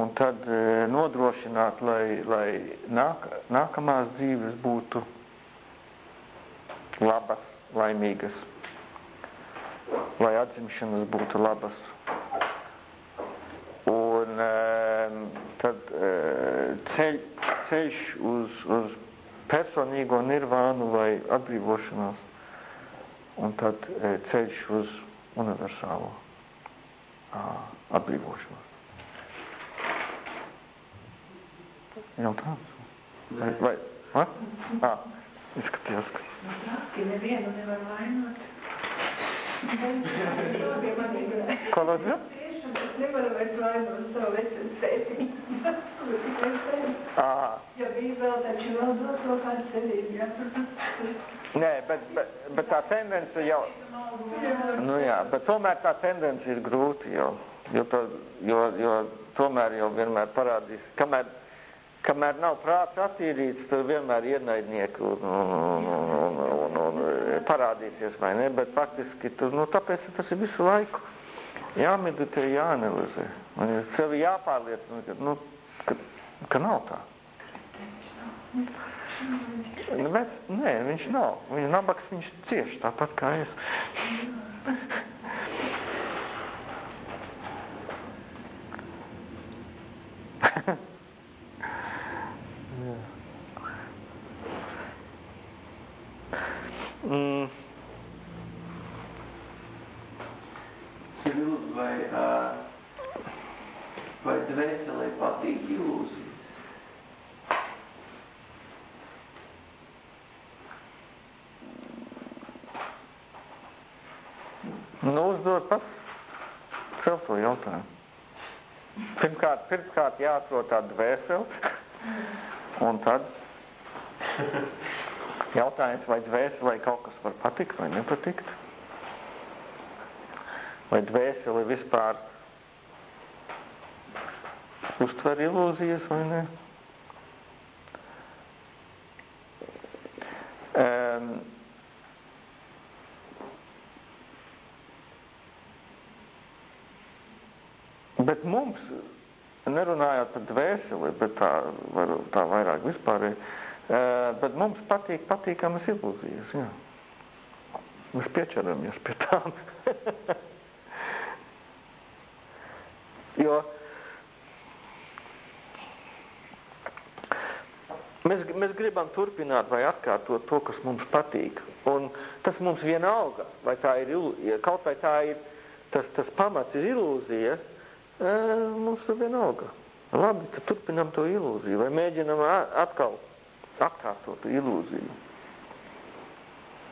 Speaker 1: un tad e, nodrošināt, lai, lai nāk, nākamās dzīves būtu labas, laimīgas, lai atzimšanas būtu labas. Un um, tad uh, ceļ, ceļš uz, uz personīgo nirvānu vai atbrīvošanos, un tad uh, ceļš uz universālo atbrīvošanos. Jautājums? Vai, vai, vai? Ah, izskatījās, ka...
Speaker 4: Ka nevienu nevar vainot.
Speaker 1: Ko lūdzu?
Speaker 4: Nevaru vairs vainot savu vecenu.
Speaker 1: Ah,
Speaker 4: Ja bija vēl taču vēl dot vēl kādu cerību, jā,
Speaker 1: nē, bet, bet, bet tā tendence jau... Nu jā, bet tomēr tā tendence ir grūti jau, jo, to, jo, jo tomēr jau vienmēr parādīs, kamēr, kamēr nav prāts attīrīts, tad vienmēr ienaidnieki un, un, un, un, un, un, un parādīsies, vai ne, bet faktiski, tu, nu, tāpēc tas ir visu laiku jāmeditē, jāanalizē, un sevi jāpārliecina, ka, nu, ka, ka nav tā. Nu, Bet, nē, viņš nav. Viņš nabaks, viņš cieš tāpat kā es. Mm.
Speaker 3: Vai, uh, vai dvēselē patīk ilūzijas?
Speaker 1: Nu, uzdod pats sev to jautājumu. Pirmkārt, pirmkārt jāatrod tā dvēseli, un tad jautājums, vai dvēselē kaut kas var patikt vai nepatikt. Vai dvēseli vispār uztver ilūzijas vai ne? Um, Bet mums, nerunājot par dvēseli, bet tā, var, tā vairāk vispārēji, bet mums patīk patīkamas ilūzijas, jā. Mēs piečeramies pie tām. jo mēs, mēs gribam turpināt vai atkārtot to, kas mums patīk. Un tas mums vienalga, vai tā ir, kaut vai tā ir, tas, tas pamats ir ilūzija, mums ir vienalga. Labi, tad turpinam to ilūziju, vai mēģinam atkal atkārtot ilūziju.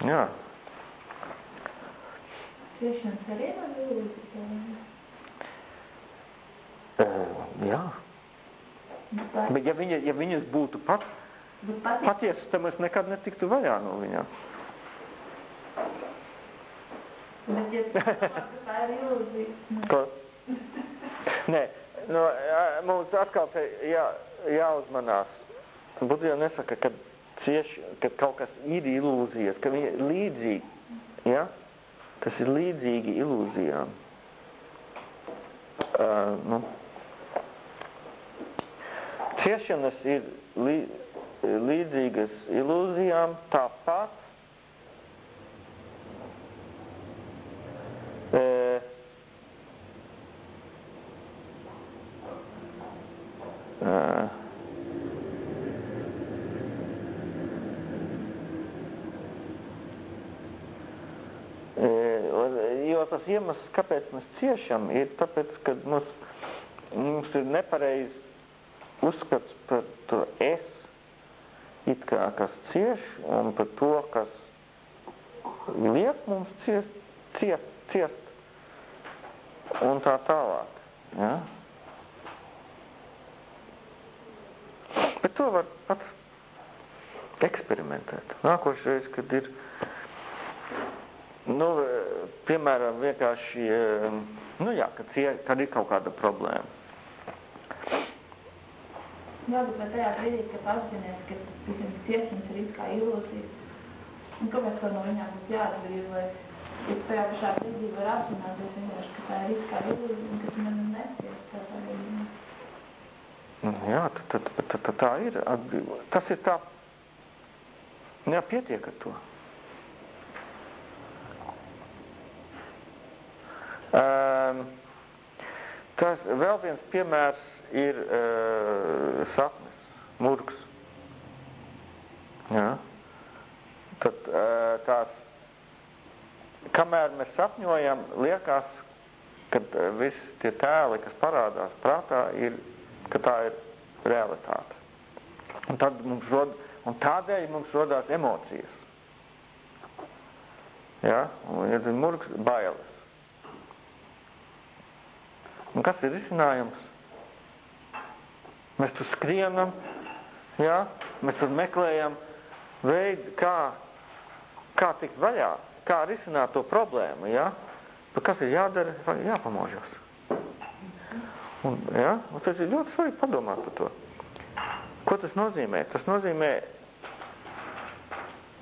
Speaker 1: Jā.
Speaker 5: Ciešanas arī nav ilūzija.
Speaker 1: Uh, jā.
Speaker 5: Bet,
Speaker 1: Bet ja, viņa, ja viņas būtu pat,
Speaker 5: patīk.
Speaker 1: patiesas, tad mēs nekad netiktu vaļā no viņām.
Speaker 5: Bet, ja tā ir ilūzija, nu?
Speaker 1: Nē, ā, mums atkal te jā, jāuzmanās. Būtu jau nesaka, ka cieši, ka kaut kas ir ilūzijas, ka viņi ir līdzīgi. Ja? Tas ir līdzīgi ilūzijām. Uh, nu. Ciešanas ir lī, līdzīgas ilūzijām tāpat. Uh, Uh, tas iemesls, kāpēc mēs ciešam, ir tāpēc, ka mums, mums ir nepareiz uzskats par to es, it kā kas cieš, un par to, kas liek mums ciest, ciest, ciest, un tā tālāk. Ja? Bet to var pats eksperimentēt. Nākošais, kad ir, nu, piemēram, vienkārši, nu jā, kad, cie, kad ir kaut kāda problēma.
Speaker 5: Bet vai tajā brīdī, kad apzināties, ka visiem ciešanas ir kā ilūzijas, un kāpēc to no viņām būtu jāatbrīv, vai ja tajā pašā brīdī var apzināties vienkārši, ka tā ir kā ilūzija, un ka tu man neciest tādā veidā.
Speaker 1: Jā, tad, tad, tad, tad tā ir atbrīvot. Tas ir tā, jā, pietiek ar to. Um, tas vēl viens piemērs ir uh, sapnis, murgs. Jā. Tad uh, tās, kamēr mēs sapņojam, liekas, ka uh, visi tie tēli, kas parādās prātā, ir, ka tā ir realitāte. Un, tad mums rod, un tādēļ mums rodās emocijas. Ja? Un, ja murgs, bailes. Un kas ir risinājums? Mēs tur skrienam, ja? mēs tur meklējam veidu, kā, kā tikt vaļā, kā risināt to problēmu. Ja? Bet kas ir jādara? Jāpamožas. Un, ja? Un tas ir ļoti svarīgi padomāt par to. Ko tas nozīmē? Tas nozīmē,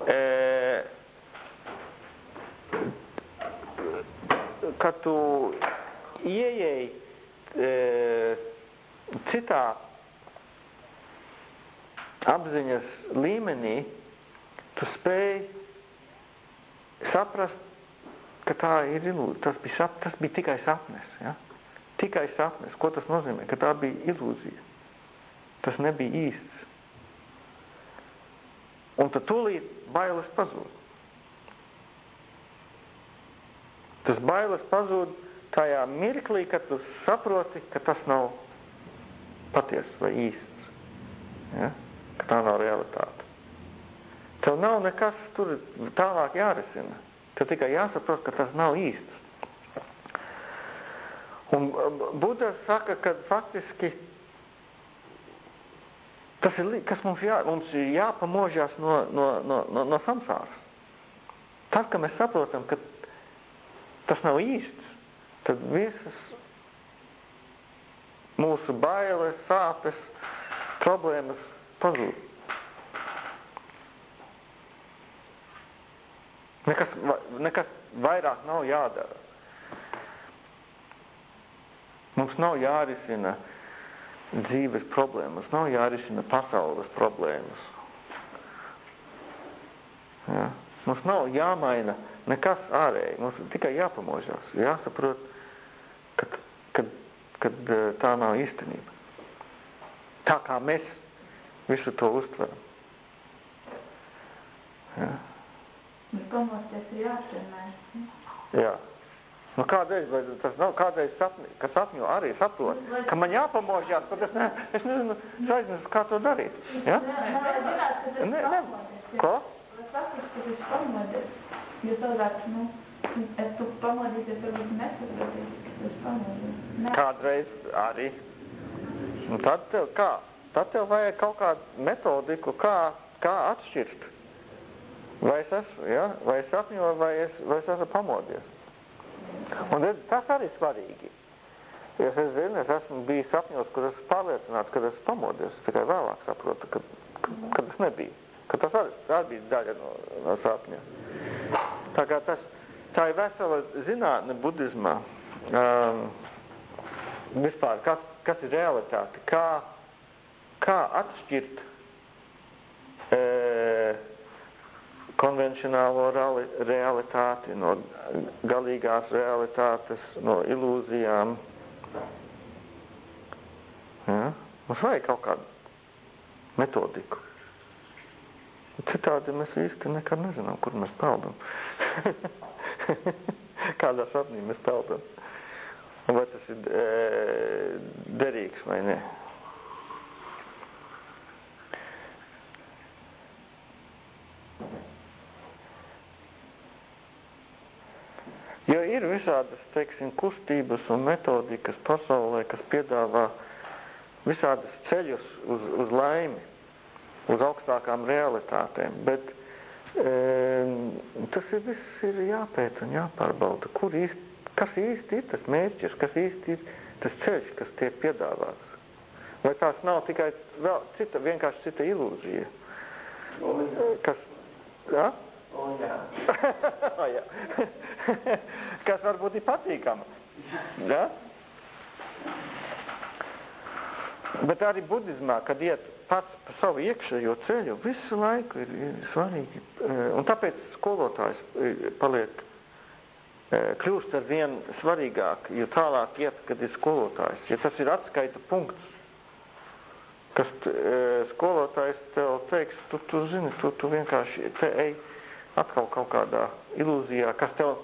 Speaker 1: e, ka tu ieej e, citā apziņas līmenī, tu spēj saprast, ka tā ir ilūzija. Tas bija, sap, tas bija tikai sapnes. Ja? Tikai sapnes. Ko tas nozīmē? Ka tā bija ilūzija. Tas nebija īsts. Un tad tūlīt bailes pazūd. Tas bailes pazūd tajā mirklī, kad tu saproti, ka tas nav patiesas vai īsts. Ja? Ka tā nav realitāte. Tev nav nekas tur tālāk jārisina. Tev tikai jāsaprot, ka tas nav īsts. Un Buda saka, ka faktiski tas ir, kas mums, jā, mums ir jāpamožās no, no, no, no, no samsāras. Tad, kad mēs saprotam, ka tas nav īsts, tad visas mūsu bailes, sāpes, problēmas pazūd. Nekas, nekas vairāk nav jādara. Mums nav jārisina dzīves problēmas, nav jārisina pasaules problēmas. Ja? Mums nav jāmaina nekas ārēji, mums tikai jāpamožās, jāsaprot, ka, ka, ka tā nav īstenība. Tā kā mēs visu to uztveram.
Speaker 5: Ja? Pamosties ir jāatrenē.
Speaker 1: Jā. Nu, kādreiz, vai tas nav kādreiz sapni, ka sapņo arī saprot, ka man jāpamožās, bet es, ne, es nezinu, es aiznesu, kā to darīt. Ja? Ne, ne. Ko?
Speaker 5: Faktiski, ka es pamodies, jo savādāk, nu, es tu pamodīsies, varbūt nesaproties, es pamodies. Ne.
Speaker 1: Kādreiz arī. Nu, tad tev kā? Tad tev vajag kaut kādu metodiku, kā, kā atšķirt. Vai es esmu, ja? vai es sapņoju, vai es, vai es esmu pamodies. Un tas arī svarīgi. Jo es zinu, es esmu bijis sapņos, kur esmu pārliecināts, ka esmu pamodies. Es tikai vēlāk saprotu, ka, ka, ka tas nebija. Ka tas arī, arī bija daļa no, no sapņa. Tā kā tas, tā ir vesela zinātne budismā. Um, vispār, kas, kas ir realitāte? Kā, kā atšķirt e, konvencionālo realitāti, no galīgās realitātes, no ilūzijām. Ja? Mums vajag kaut kādu metodiku. Citādi mēs īsti nekad nezinām, kur mēs peldam. Kādā sapnī mēs. Un vai tas ir e, derīgs vai ne. Jo ir visādas, teiksim, kustības un metodikas pasaulē, kas piedāvā visādas ceļus uz, uz laimi, uz augstākām realitātēm, bet tas ir viss ir jāpēc un jāpārbauda, kur īsti, kas īsti ir tas mērķis, kas īsti ir tas ceļš, kas tiek piedāvāts. Vai tās nav tikai vēl cita, vienkārši cita ilūzija? Kas, ja?
Speaker 3: O, jā.
Speaker 1: oh, jā. Kas varbūt ir patīkama. Ja? Bet arī budismā, kad iet pats pa savu iekšējo ceļu, visu laiku ir, ir svarīgi. Un tāpēc skolotājs paliek, kļūst ar vien svarīgāk, jo tālāk iet, kad ir skolotājs. Ja tas ir atskaita punkts, kas skolotājs tev teiks, tu, tu zini, tu, tu vienkārši te ej atkal kaut kādā ilūzijā, kas tev,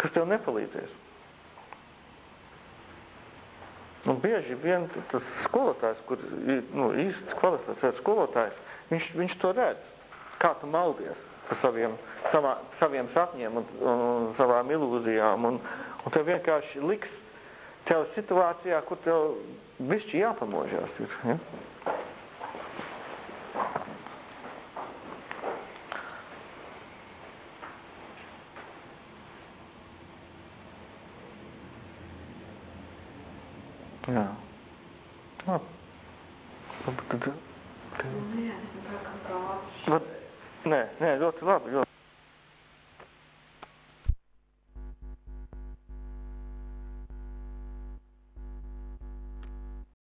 Speaker 1: kas tev nepalīdzēs. Nu, bieži vien tas skolotājs, kur nu, īsts kvalificēts skolotājs, viņš, viņš to redz, kā tu maldies par saviem, savā, saviem sapņiem un, un, un savām ilūzijām. Un, un tev vienkārši liks tev situācijā, kur tev višķi jāpamožās. Ir, ja?